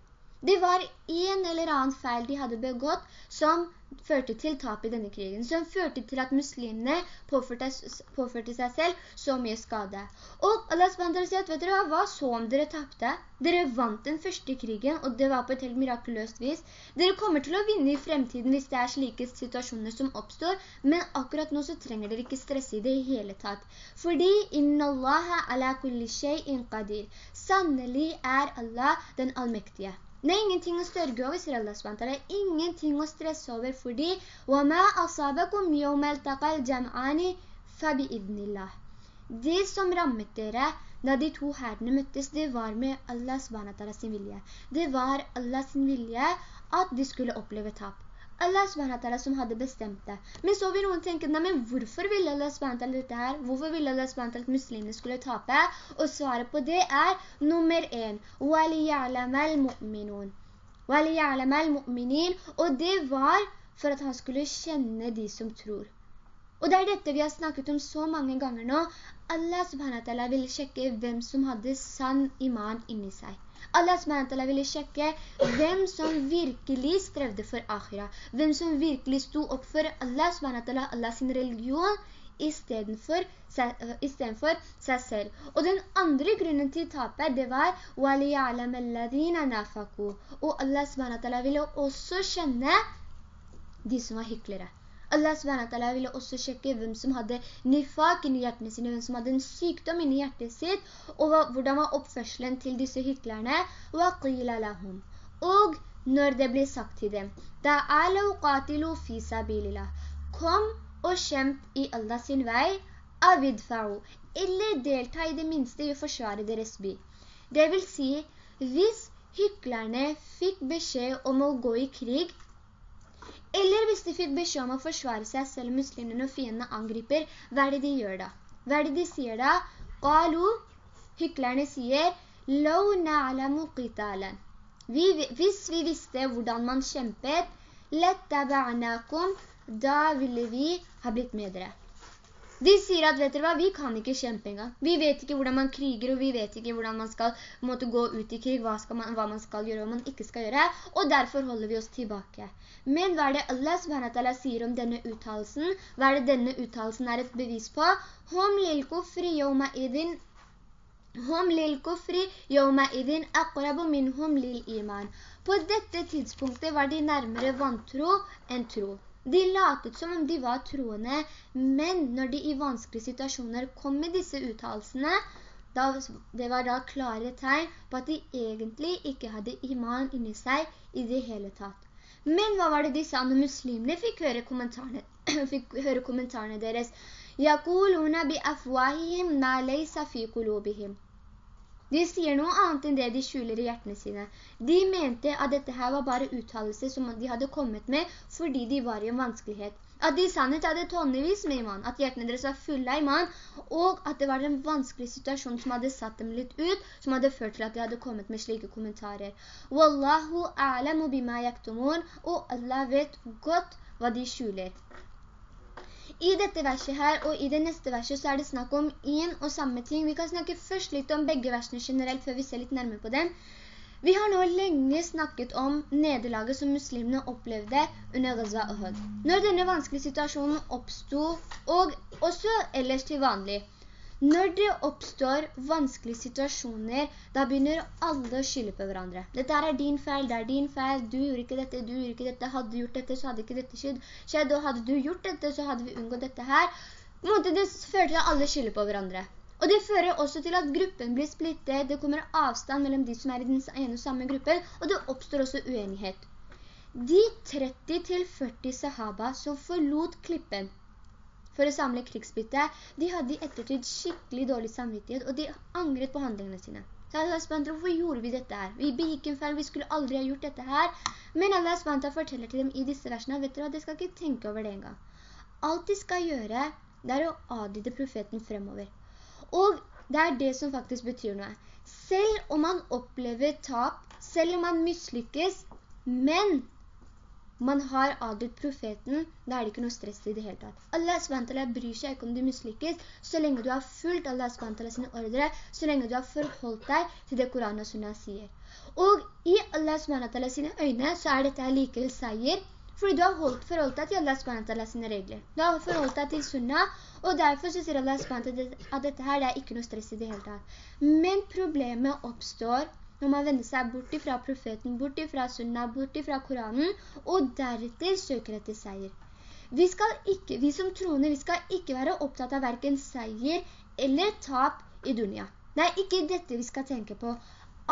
Det var en eller annen feil de hadde begått som førte til tap i denne krigen, som førte til at muslimene påførte, påførte seg selv så mye skade. Og Allah SWT sier at, vet dere hva, hva så om dere tappte? Dere vant den første krigen, og det var på et helt mirakuløst vis. Dere kommer til å vinne i fremtiden hvis det er slike situasjoner som oppstår, men akkurat nå så trenger dere ikke stresse i det hele tatt. Fordi «Inna Allaha ala kulli shay'in qadir». Sannelig er Allah den allmektige. Det er ingenting å størge over, sier Allah SWT. Det er ingenting å stresse over, fordi وَمَا أَصَابَكُمْ يَوْمَ الْتَقَى الْجَمْعَانِ فَبِإِذْنِ اللَّهِ Det som rammet dere da de to herdene møttes, det var med Allah SWT sin vilje. Det var Allahs vilje at de skulle oppleve tap. Allah SWT som hadde bestemt det. Men så vil noen tenke, nei, men hvorfor ville Allah SWT dette her? Hvorfor ville Allah SWT at muslimene skulle tape? Og svaret på det er nummer en. وَلِيَعْلَمَ الْمُؤْمِنُونَ وَلِيَعْلَمَ الْمُؤْمِنِينَ Og det var for at han skulle kjenne de som tror. Og det er dette vi har snakket om så mange ganger nå. Allah subhanahu wa ville sjekke hvem som hadde sann iman inni seg. Allah SWT ville sjekke hvem som virkelig strevde for akhira. Hvem som virkelig sto opp for Allah SWT, Allah sin religion, i stedet for, for seg selv. Og den andre grunnen til tapet, det var وَلِيَعْلَمَ الَّذِينَ نَافَكُوا Og Allah SWT ville også kjenne de som var hyklere. Allah SWT ville også sjekke hvem som hadde nifak inni hjertene sine, hvem som hadde en sykdom inni hjertet sitt, og hvordan var oppførselen til disse hyklerne. Og når det blir sagt til dem, Kom og kjemp i Allah sin vei, avidfa'u, eller delta i det minste i å forsvare deres by. Det vil si, hvis hyklerne fikk beskjed om å gå i krig, eller hvis de fikk beskjed om å forsvare seg selv muslimene og fiendene angriper, hva er det de gjør da? Hva er det de sier da? Qalu, hyklerne sier, «Lau na'lamu qitalan». Hvis vi visste hvordan man kjempet, «Lettaba'nakum», da ville vi ha blitt med dere. De sier at, vet dere hva, vi kan ikke kjempe engang. Vi vet ikke hvordan man kriger, og vi vet ikke hvordan man skal måtte gå ut i krig, hva, man, hva man skal gjøre og man ikke skal gjøre, og derfor holder vi oss tilbake. Men hva er det Allah SWT sier om denne uttalelsen? Hva er det denne uttalelsen er et bevis på? Hom lil kufri yawma idin Hom lil kufri yawma idin aqrabu minhum lil iman. På dette tidspunktet var de nærmere vantro enn tro. De latet som om de var troende, men når de i vanskelige situasjoner kom med disse uttalelsene, det var da klare tegn på at de egentlig ikke hadde iman inni seg i det hele tatt. Men hva var det de sa når muslimene fikk høre kommentarene, [clears throat] fikk høre kommentarene deres? «Yakuluna bi afwahihim ma leysa fi kulubihim». De sier noe annet enn det de skjuler i hjertene sine. De mente at dette her var bare uttalelser som de hadde kommet med fordi de var i en vanskelighet. At de sannhet hadde tonnevis med iman, at hjertene deres var fulle av iman, og at det var en vanskelig situasjon som hadde satt dem litt ut, som hadde ført til at de hadde kommet med slike kommentarer. Wallahu a'lamu bima yaktumun, og Allah vet godt hva de skjuler. I dette verset her og i det neste verset så er det snakk om en og samme ting. Vi kan snakke først litt om begge versene generelt før vi ser litt nærmere på dem. Vi har nå lenge snakket om nederlaget som muslimene opplevde under Ghazwa Uhud. Når denne vanskelige situasjonen oppstod, og også ellers til vanlig, når det oppstår vanskelige situasjoner, da begynner alle å skylde på hverandre. Dette er din feil, det er din feil, du gjorde ikke dette, du gjorde ikke dette, hadde du gjort dette, så hadde ikke dette skjedd, og hadde du gjort dette, så hadde vi unngått dette her. Det fører til at alle skylder på hverandre. Og det fører også til at gruppen blir splittet, det kommer avstand mellom de som er i den ene og samme gruppen, og det oppstår også uenighet. De 30-40 sahaba som forlot klippen, for å samle krigsbytte, de hadde i ettertid skikkelig dårlig samvittighet, og de angret på handlingene sine. Så Allah SWT, hvorfor gjorde vi dette her? Vi begikk en feil, vi skulle aldri ha gjort dette her. Men Allah SWT forteller til dem i disse versene, vet dere hva, de skal ikke tenke over det en gang. Alt de skal gjøre, det er å adlyde profeten fremover. Og det er det som faktisk betyr noe. Selv om man opplever tap, selv om man mislykkes, men man har adlydt profeten, da er det ikke noe stress i det hele tatt. Allah SWT bryr seg ikke om du mislykkes, så lenge du har fulgt Allah SWT sine ordre, så lenge du har forholdt deg til det Koran og Sunnah sier. Og i Allah SWT sine øyne, så er dette likevel seier, fordi du har holdt, forholdt deg til Allah SWT sine regler. Du har forholdt deg til Sunnah, og derfor så sier Allah SWT at dette her det er ikke noe stress i det hele tatt. Men problemet oppstår når man vender seg bort fra profeten, bort fra sunna, bort fra Koranen, og deretter søker etter seier. Vi, ikke, vi som troende, vi skal ikke være opptatt av hverken seier eller tap i dunia. Det er ikke dette vi skal tenke på.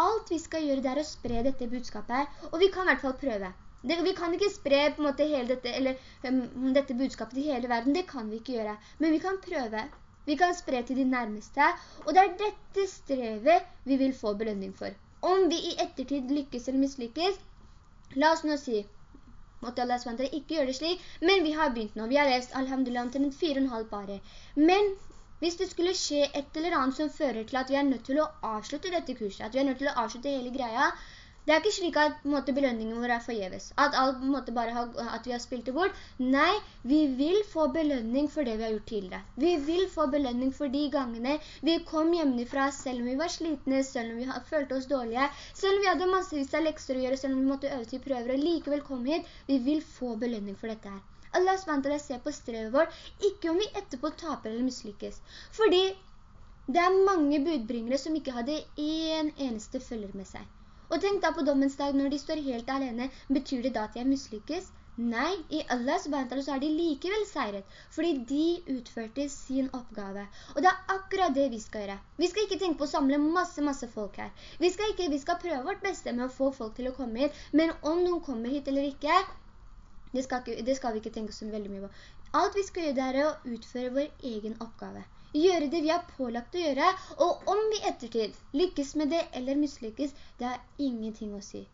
Alt vi skal gjøre, det er å spre dette budskapet og vi kan i hvert fall prøve. Det, vi kan ikke spre måte dette, eller, um, dette budskapet til hele verden, det kan vi ikke gjøre. Men vi kan prøve. Vi kan spre til de nærmeste, og det er dette strevet vi vil få belønning for. Om vi i ettertid lykkes eller mislykkes, la oss nå si, måtte Allah SWT ikke gjøre det slik, men vi har begynt nå. Vi har lest, alhamdulillah, til en fire og en halv bare. Men hvis det skulle skje et eller annet som fører til at vi er nødt til å avslutte dette kurset, at vi er nødt til å avslutte hele greia, det er ikke slik at måte, belønningen vår er forgjeves. At, alt, måte, har, at vi har spilt det bort. Nei, vi vil få belønning for det vi har gjort tidligere. Vi vil få belønning for de gangene vi kom hjemmefra selv om vi var slitne, selv om vi følte oss dårlige, selv om vi hadde massevis av lekser å gjøre, selv om vi måtte øve til prøver og likevel komme hit. Vi vil få belønning for dette her. Allah SWT ser på strevet vårt, ikke om vi etterpå taper eller mislykkes. Fordi det er mange budbringere som ikke hadde en eneste følger med seg. Og tenk da på dommens dag når de står helt alene, betyr det da at jeg mislykkes? Nei, i Allahs subhanahu så er de likevel seiret, fordi de utførte sin oppgave. Og det er akkurat det vi skal gjøre. Vi skal ikke tenke på å samle masse, masse folk her. Vi skal, ikke, vi skal prøve vårt beste med å få folk til å komme hit, men om noen kommer hit eller ikke, det skal, ikke, det skal vi ikke tenke så veldig mye på. Alt vi skal gjøre det er å utføre vår egen oppgave. Gjøre det vi har pålagt å gjøre, og om vi ettertid lykkes med det eller mislykkes, det har ingenting å si.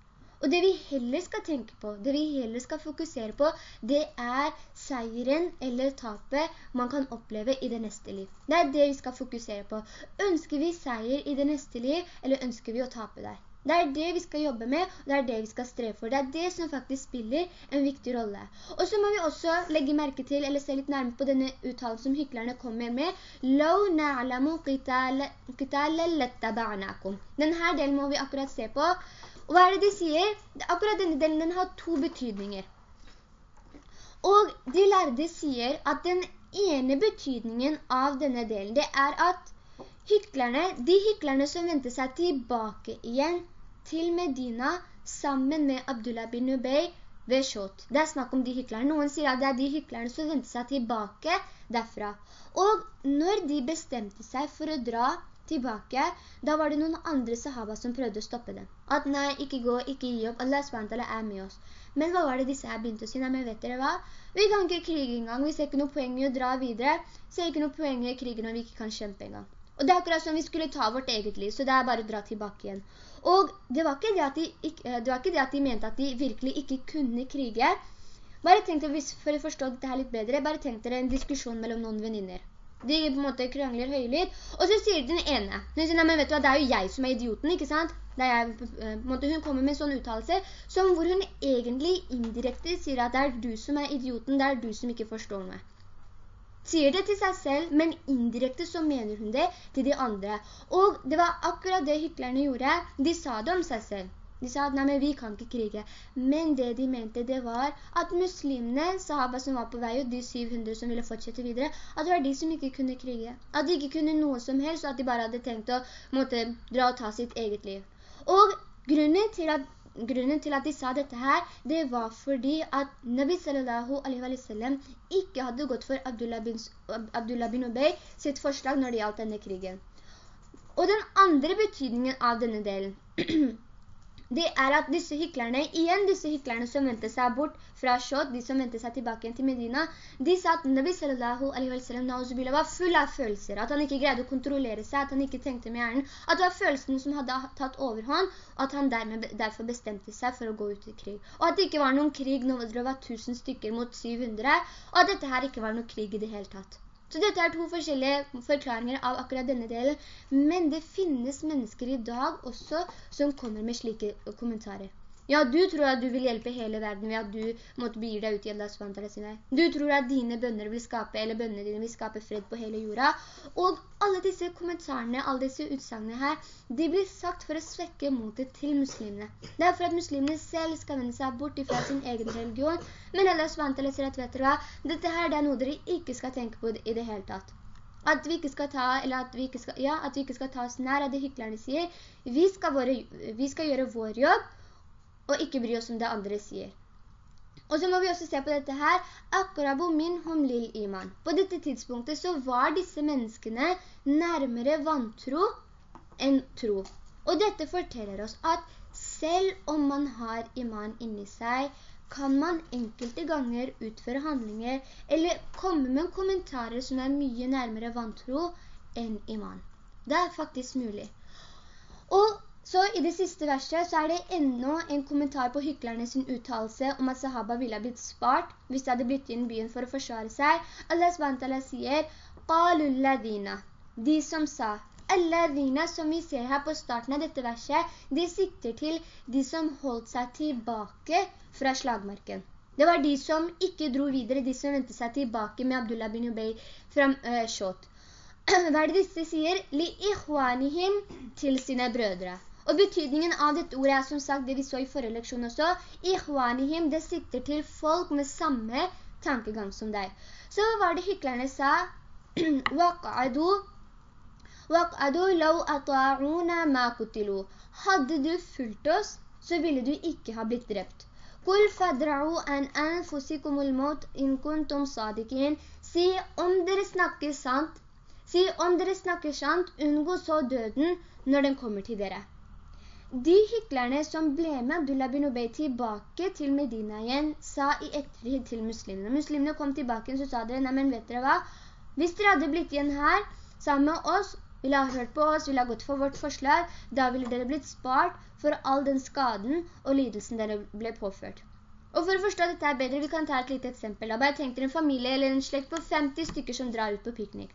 Og det vi heller skal tenke på, det vi heller skal fokusere på, det er seieren eller tapet man kan oppleve i det neste liv. Det er det vi skal fokusere på. Ønsker vi seier i det neste liv, eller ønsker vi å tape der? Det er det vi skal jobbe med, og det er det vi skal streve for. Det er det som faktisk spiller en viktig rolle. Og så må vi også legge merke til, eller se litt nærmere på denne uttalen som hyklerne kommer med. «Lau na'lamu qitala lettaba'nakum». Denne delen må vi akkurat se på. Og hva er det de sier? Akkurat denne delen den har to betydninger. Og de lærde sier at den ene betydningen av denne delen, det er at hyklerne, de hyklerne som venter seg tilbake igjen til Medina sammen med Abdullah bin Ubay ved Shot. Det er snakk om de hyklerne. Noen sier at det er de hyklerne som venter seg tilbake derfra. Og når de bestemte seg for å dra tilbake, da var det noen andre sahaba som prøvde å stoppe dem. At nei, ikke gå, ikke gi opp, Allah SWT er med oss. Men hva var det disse her begynte å si? Nei, men vet dere hva? Vi kan ikke krige engang, vi ser ikke noe poeng i å dra videre. Ser ikke noe poeng i krigen krige når vi ikke kan kjempe engang. Og det er akkurat som vi skulle ta vårt eget liv, så det er bare å dra tilbake igjen. Og det var ikke ikke, det var ikke det at de mente at de virkelig ikke kunne krige. Bare tenk dere, for å forstå dette her litt bedre, bare tenk dere en diskusjon mellom noen veninner. De på en måte krangler høylytt, og så sier den ene, hun sier, men vet du hva, det er jo jeg som er idioten, ikke sant? Jeg, eh, hun kommer med en sånn uttalelse, som hvor hun egentlig indirekte sier at det er du som er idioten, det er du som ikke forstår meg sier det til seg selv, men indirekte så mener hun det til de andre. Og det var akkurat det hyklerne gjorde. De sa det om seg selv. De sa at nei, men vi kan ikke krige. Men det de mente det var at muslimene, sahaba som var på vei, og de 700 som ville fortsette videre, at det var de som ikke kunne krige. At de ikke kunne noe som helst, og at de bare hadde tenkt å måtte dra og ta sitt eget liv. Og grunnen til at grunnen til at de sa dette her, det var fordi at Nabi sallallahu alaihi wa sallam ikke hadde gått for Abdullah bin, Abdullah bin Ubay sitt forslag når det gjaldt denne krigen. Og den andre betydningen av denne delen, [clears throat] det er at disse hyklerne, igjen disse hyklerne som ventet seg bort fra Shod, de som ventet seg tilbake til Medina, de sa at Nabi sallallahu alaihi wa sallam var full av følelser, at han ikke greide å kontrollere seg, at han ikke tenkte med hjernen, at det var følelsen som hadde tatt overhånd, og at han dermed, derfor bestemte seg for å gå ut i krig. Og at det ikke var noen krig når det var tusen stykker mot 700, og at dette her ikke var noen krig i det hele tatt. Så dette er to forskjellige forklaringer av akkurat denne delen, men det finnes mennesker i dag også som kommer med slike kommentarer. Ja, du tror at du vil hjelpe hele verden ved at du måtte bygge deg ut i Allahs vantale sine. Du tror at dine bønner vil skape, eller bønnene dine vil skape fred på hele jorda. Og alle disse kommentarene, alle disse utsagene her, de blir sagt for å svekke motet til muslimene. Det er for at muslimene selv skal vende seg bort fra sin egen religion. Men Allahs vantale sier at, vet dere hva, dette her det er noe dere ikke skal tenke på i det hele tatt at vi ikke skal ta, eller at vi ikke skal, ja, at vi ikke skal ta oss nær av det hyklerne sier. Vi skal, våre, vi skal gjøre vår jobb, og ikke bry oss om det andre sier. Og så må vi også se på dette her. Akrabu minhum lil iman. På dette tidspunktet så var disse menneskene nærmere vantro enn tro. Og dette forteller oss at selv om man har iman inni seg, kan man enkelte ganger utføre handlinger eller komme med kommentarer som er mye nærmere vantro enn iman. Det er faktisk mulig. Og så i det siste verset så er det enda en kommentar på hyklerne sin uttalelse om at sahaba ville ha blitt spart hvis de hadde blitt inn byen for å forsvare seg. Allah SWT sier «Qalulladina», de som sa Alladina som vi ser her på starten av dette verset, de sikter til de som holdt seg tilbake fra slagmarken. Det var de som ikke dro videre, de som ventet seg tilbake med Abdullah bin Ubay fra uh, Shot. [clears throat] Hva er det disse sier? Li ikhwanihim» til sine brødre. Og betydningen av dette ordet er som sagt det vi så i forrige leksjon også. Ikhwanihim, det sitter til folk med samme tankegang som deg. Så hva var det hyklerne sa? [clears throat] Waq'adu Waq'adu law ata'una ma kutilu. Hadde du fulgt oss, så ville du ikke ha blitt drept. Kul fadra'u an anfusikumul mot in kuntum sadikin. Si om dere snakker sant, si om dere snakker sant, unngå så døden når den kommer til dere. De hyklerne som ble med Abdullah bin Ubey tilbake til Medina igjen, sa i ettertid til muslimene. Muslimene kom tilbake og sa dere, nei, men vet dere hva? Hvis dere hadde blitt igjen her, sammen med oss, ville ha hørt på oss, ville ha gått for vårt forslag, da ville dere blitt spart for all den skaden og lidelsen dere ble påført. Og for å forstå dette bedre, vi kan ta et lite eksempel. Da bare tenk en familie eller en slekt på 50 stykker som drar ut på piknik.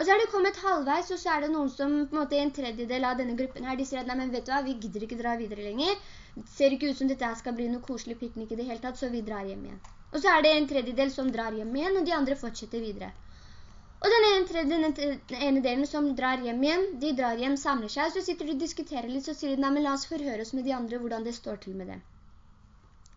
Og så er det kommet halvveis, og så er det noen som, på en måte en tredjedel av denne gruppen her, de sier at, nei, men vet du hva, vi gidder ikke dra videre lenger. Det ser ikke ut som dette skal bli noe koselig piknik i det hele tatt, så vi drar hjem igjen. Og så er det en tredjedel som drar hjem igjen, og de andre fortsetter videre. Og den ene, tredje, den ene delen som drar hjem igjen, de drar hjem, samler seg, så sitter de og diskuterer litt, så sier de, nei, men la oss forhøre oss med de andre hvordan det står til med dem.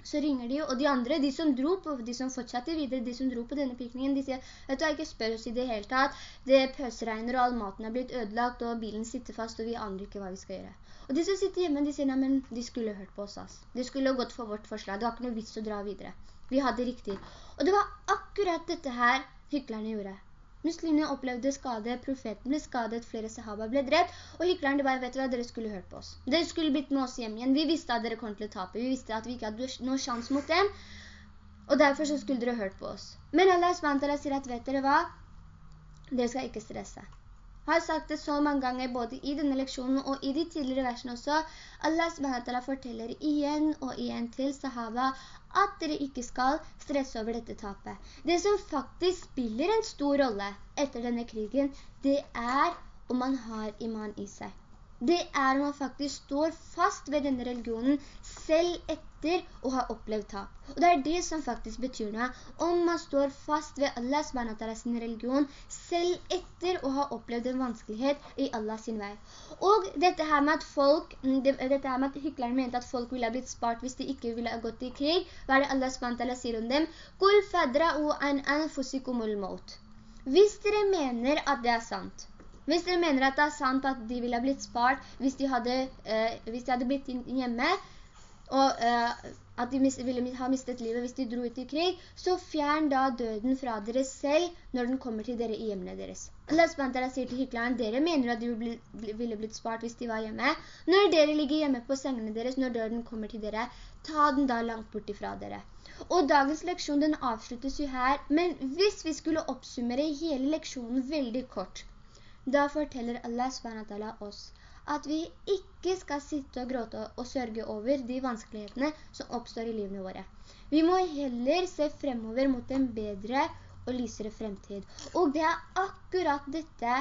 Så ringer de, og de andre, de som dro på, de som fortsatte videre, de som dro på denne pikningen, de sier, vet du, jeg ikke spør oss i det hele tatt, det pøsregner og all maten er blitt ødelagt, og bilen sitter fast, og vi aner ikke hva vi skal gjøre. Og de som sitter hjemme, de sier, nei, men de skulle hørt på oss, ass. De skulle gått for vårt forslag, det var ikke noe vits å dra videre. Vi hadde riktig. Og det var akkurat dette her hyklerne gjorde. Muslimene opplevde skade, profeten ble skadet, flere sahaba ble drept, og hyklerne bare, vet du hva, dere skulle hørt på oss. Dere skulle blitt med oss hjem igjen. Vi visste at dere kom til å tape. Vi visste at vi ikke hadde noen sjans mot dem, og derfor så skulle dere hørt på oss. Men Allah SWT sier at, vet dere hva? Dere skal ikke stresse har sagt det så mange ganger både i denne leksjonen og i de tidligere versene også. Allah SWT forteller igjen og igjen til sahaba at dere ikke skal stresse over dette tapet. Det som faktisk spiller en stor rolle etter denne krigen, det er om man har iman i seg det er om man faktisk står fast ved denne religionen selv etter å ha opplevd tap. Og det er det som faktisk betyr noe. Om man står fast ved Allah SWT sin religion selv etter å ha opplevd en vanskelighet i Allah sin vei. Og dette her med at folk, dette her med at hyklerne mente at folk ville ha blitt spart hvis de ikke ville ha gått i krig, hva er det Allah SWT sier om dem? «Kul fadra'u an anfusikumul maut». Hvis dere mener at det er sant, hvis dere mener at det er sant at de ville ha blitt spart hvis de hadde, eh, hvis de hadde blitt hjemme, og eh, at de ville ha mistet livet hvis de dro ut i krig, så fjern da døden fra dere selv når den kommer til dere i hjemmene deres. Allah SWT sier til hykleren, dere mener at de ville blitt spart hvis de var hjemme. Når dere ligger hjemme på sengene deres, når døden kommer til dere, ta den da langt bort ifra dere. Og dagens leksjon den avsluttes jo her, men hvis vi skulle oppsummere hele leksjonen veldig kort, da forteller Allah SWT oss at vi ikke skal sitte og gråte og sørge over de vanskelighetene som oppstår i livene våre. Vi må heller se fremover mot en bedre og lysere fremtid. Og det er akkurat dette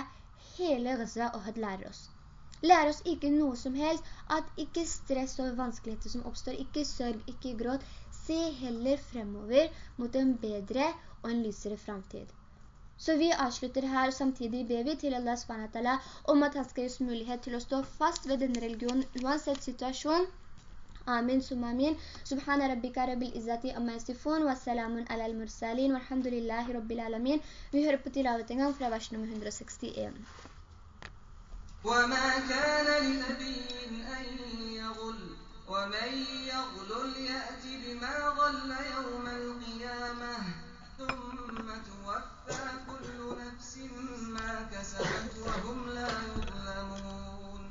hele Gaza og Had lærer oss. Lærer oss ikke noe som helst, at ikke stress og vanskeligheter som oppstår, ikke sørg, ikke gråt. Se heller fremover mot en bedre og en lysere fremtid. Så vi avslutter her, og samtidig ber vi til Allah SWT om at han skal gi mulighet til å stå fast ved denne religionen, uansett situasjon. Amin, sum amin. Subhana rabbika rabbil izzati amma yasifun, wa salamun ala al-mursalin, walhamdulillahi rabbil alamin. Vi hører på tilavet en gang fra vers nummer 161. وما كان لنبي أن يغل ومن يغلل يأت بما غل يوم القيامة ثم توفى كل نفس ما كسبت وهم لا يظلمون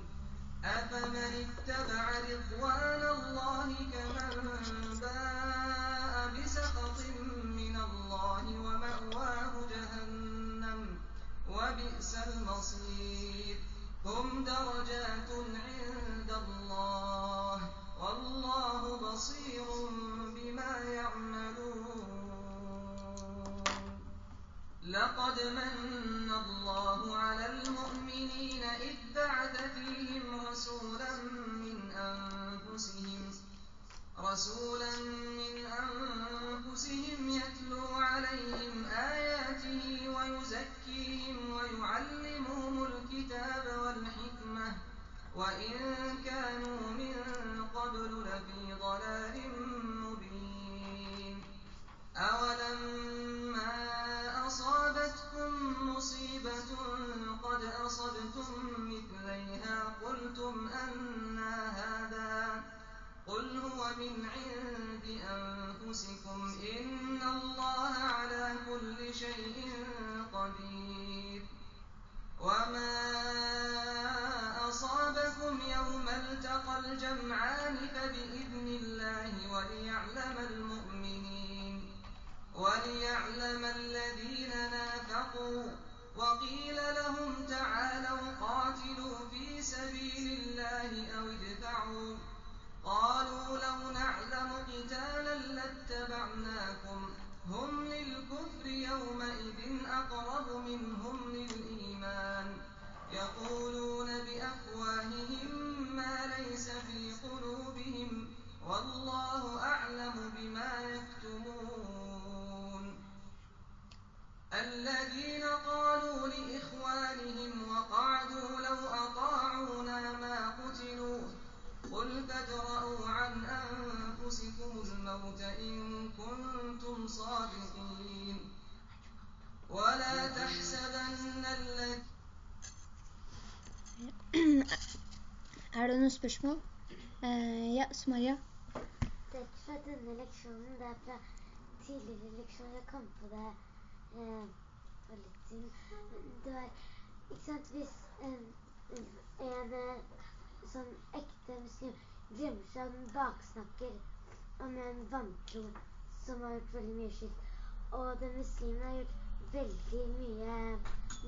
أفمن اتبع رضوان الله spørsmål? Eh, ja, Sumaria? Det er ikke fra denne leksjonen, det er fra tidligere leksjoner. Jeg kom på det eh, for litt siden. Det var, ikke sant, hvis eh, en sånn ekte muslim glemmer seg den baksnakker om en vantro som har gjort veldig mye skilt, og den muslimen har gjort veldig mye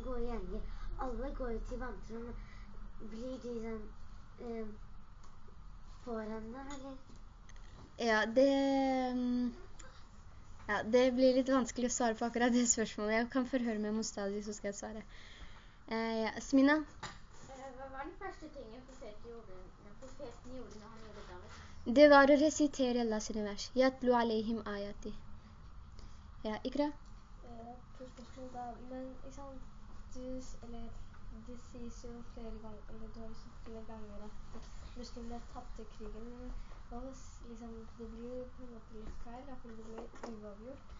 gode gjenger. Alle går jo til vantroen, blir de sånn eh, foran deg, eller? Ja, det... mm, Ja, det blir litt vanskelig å svare på akkurat det spørsmålet. Jeg kan forhøre med Mostadi, så skal jeg svare. Eh, ja, Smina? Hva var den første tingen profeten gjorde, profeten gjorde når han gjorde David? Det var å resitere Allah sine vers. Yatlu alayhim ayati. Ja, Ikra? Eh, to spørsmål da, men ikke sant, du, eller det sies jo flere ganger, eller du har jo sagt flere ganger at muslimene tappte krigen, men hva hvis liksom, det blir jo på en måte litt feil, da, fordi det blir uavgjort.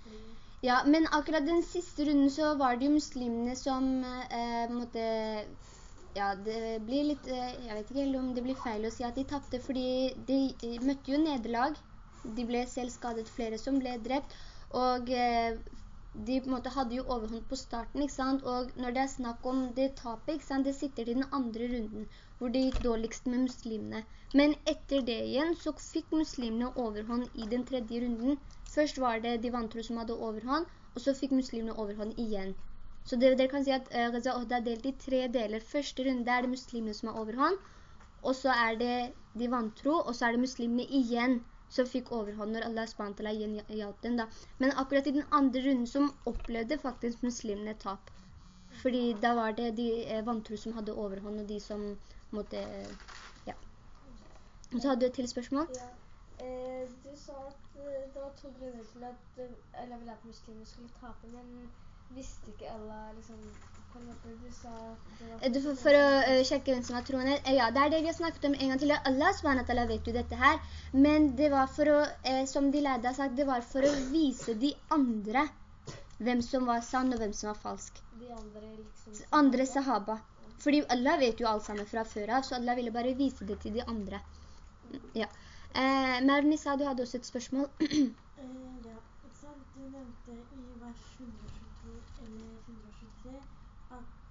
Ja, men akkurat den siste runden så var det jo muslimene som eh, måtte... Ja, det blir litt... Eh, jeg vet ikke om det blir feil å si at de tappte, fordi de, de møtte jo nederlag. De ble selv skadet flere som ble drept, og eh, de på en måte hadde jo overhånd på starten, ikke sant? Og når det er snakk om det tapet, ikke sant? Det sitter i den andre runden, hvor det gikk dårligst med muslimene. Men etter det igjen så fikk muslimene overhånd i den tredje runden. Først var det de vantro som hadde overhånd, og så fikk muslimene overhånd igjen. Så det, dere kan si at uh, Gaza Ohda er delt i tre deler. Første runde er det muslimene som har overhånd, og så er det de vantro, og så er det muslimene igjen som fikk overhånd når Allah SWT hjalp dem da. Men akkurat i den andre runden som opplevde faktisk muslimene tap. Fordi da var det de eh, vantro som hadde overhånd, og de som måtte, ja. Og så hadde du et til spørsmål? Ja, eh, du sa at eh, det var to grunner til at, eh, eller vel at muslimene skulle tape, men visste ikke Allah liksom, Eh, for, for å eh, sjekke hvem som var troende. Eh, ja, det er det vi har snakket om en gang til. Allah SWT vet jo dette her. Men det var for å, som de lærde har sagt, det var for å vise de andre hvem som var sann og hvem som var falsk. De andre liksom... Andre sahaba. Fordi Allah vet jo alt sammen fra før av, så Allah ville bare vise det til de andre. Ja. Eh, Mernisa, du hadde også et spørsmål. Ja, sant? Du nevnte i vers 122 eller 123 at det var Hun- to forskjellige personligheter.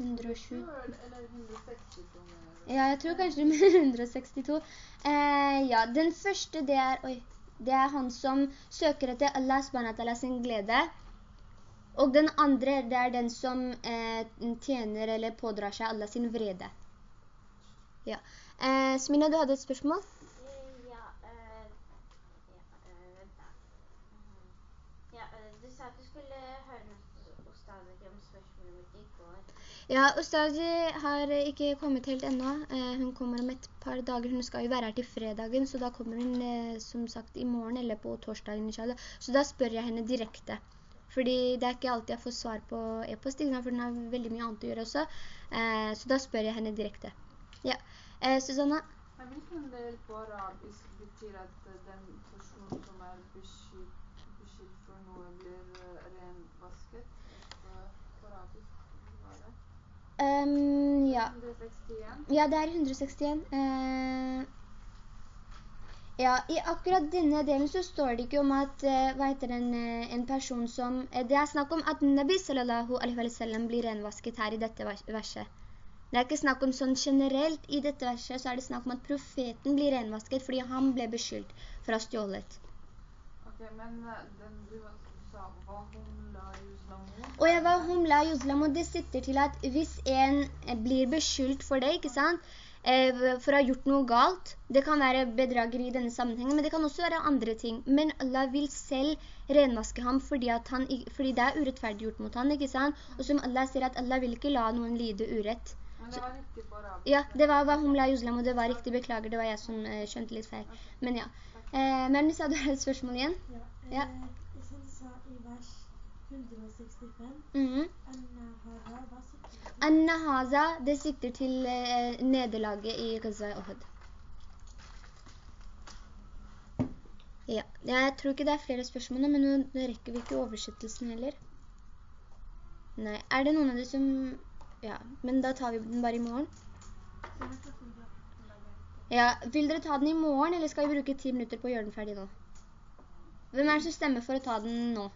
107. Eller 160 kroner. Ja, jeg tror kanskje du mener 162. Eh, ja, den første det er, oi, det er han som søker etter Allah SWT sin glede. Og den andre, det er den som eh, tjener eller pådrar seg Allah sin vrede. Ja. Eh, Smina, du hadde et spørsmål? Ja, eh, ja, eh, vent da. Mhm. Ja, eh, du sa at du skulle høre med Ostadik om spørsmålet mitt i går. Ja, Ustazi har ikke kommet helt ennå. Eh, hun kommer om et par dager. Hun skal jo være her til fredagen, så da kommer hun eh, som sagt i morgen eller på torsdagen, inshallah. Så da spør jeg henne direkte. Fordi det er ikke alltid jeg får svar på e-post, for hun har veldig mye annet å gjøre også. Eh, så da spør jeg henne direkte. Ja. Eh, Susanna? Hvilken del på arabisk betyr at eh, den personen som er beskytt, beskytt for noe blir eh, renvasket? På, på arabisk var det? Ja. 161? Ja, det er 161. Uh, ja, i akkurat denne delen så står det ikke om at, uh, hva heter den, eh, en person som, Uh, det er snakk om at Nabi sallallahu alaihi wa sallam blir renvasket her i dette verset. Det er ikke snakk om sånn generelt i dette verset, så er det snakk om at profeten blir renvasket fordi han ble beskyldt for å ha stjålet. Ok, men eh, den du sa hva «Vahum la yuzlamun». Og jeg var hum la yuzlam, og det sitter til at hvis en blir beskyldt for det, ikke sant? Eh, For å ha gjort noe galt. Det kan være bedrageri i denne sammenhengen, men det kan også være andre ting. Men Allah vil selv renvaske ham fordi, at han, fordi det er urettferdig gjort mot han, ikke sant? Og som Allah sier at Allah vil ikke la noen lide urett. Men det var riktig for arabisk. Ja, det var Humla hum og det var riktig, beklager, det var jeg som eh, skjønte litt feil. Men ja. Eh, men sa du har et spørsmål igjen? Ja. Ja. Eh, som sa i vers 165, Mhm. Anna det Haza, det sikter til eh, nederlaget i Ghazai Ohud. Ja, jeg tror ikke det er flere spørsmål, nå, men nå rekker vi ikke oversettelsen heller. Nei, er det noen av de som... Ja, men da tar vi den bare i morgen. Ja, vil dere ta den i morgen, eller skal vi bruke ti minutter på å gjøre den ferdig nå? Hvem er det som stemmer for å ta den nå?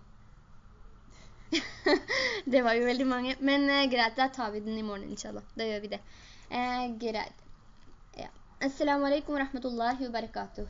[laughs] det var jo veldig mange. Men eh, greit, da tar vi den i morgen, inshallah. Da gjør vi det. Eh, greit. Ja. Assalamu alaikum wa rahmatullahi wa barakatuh.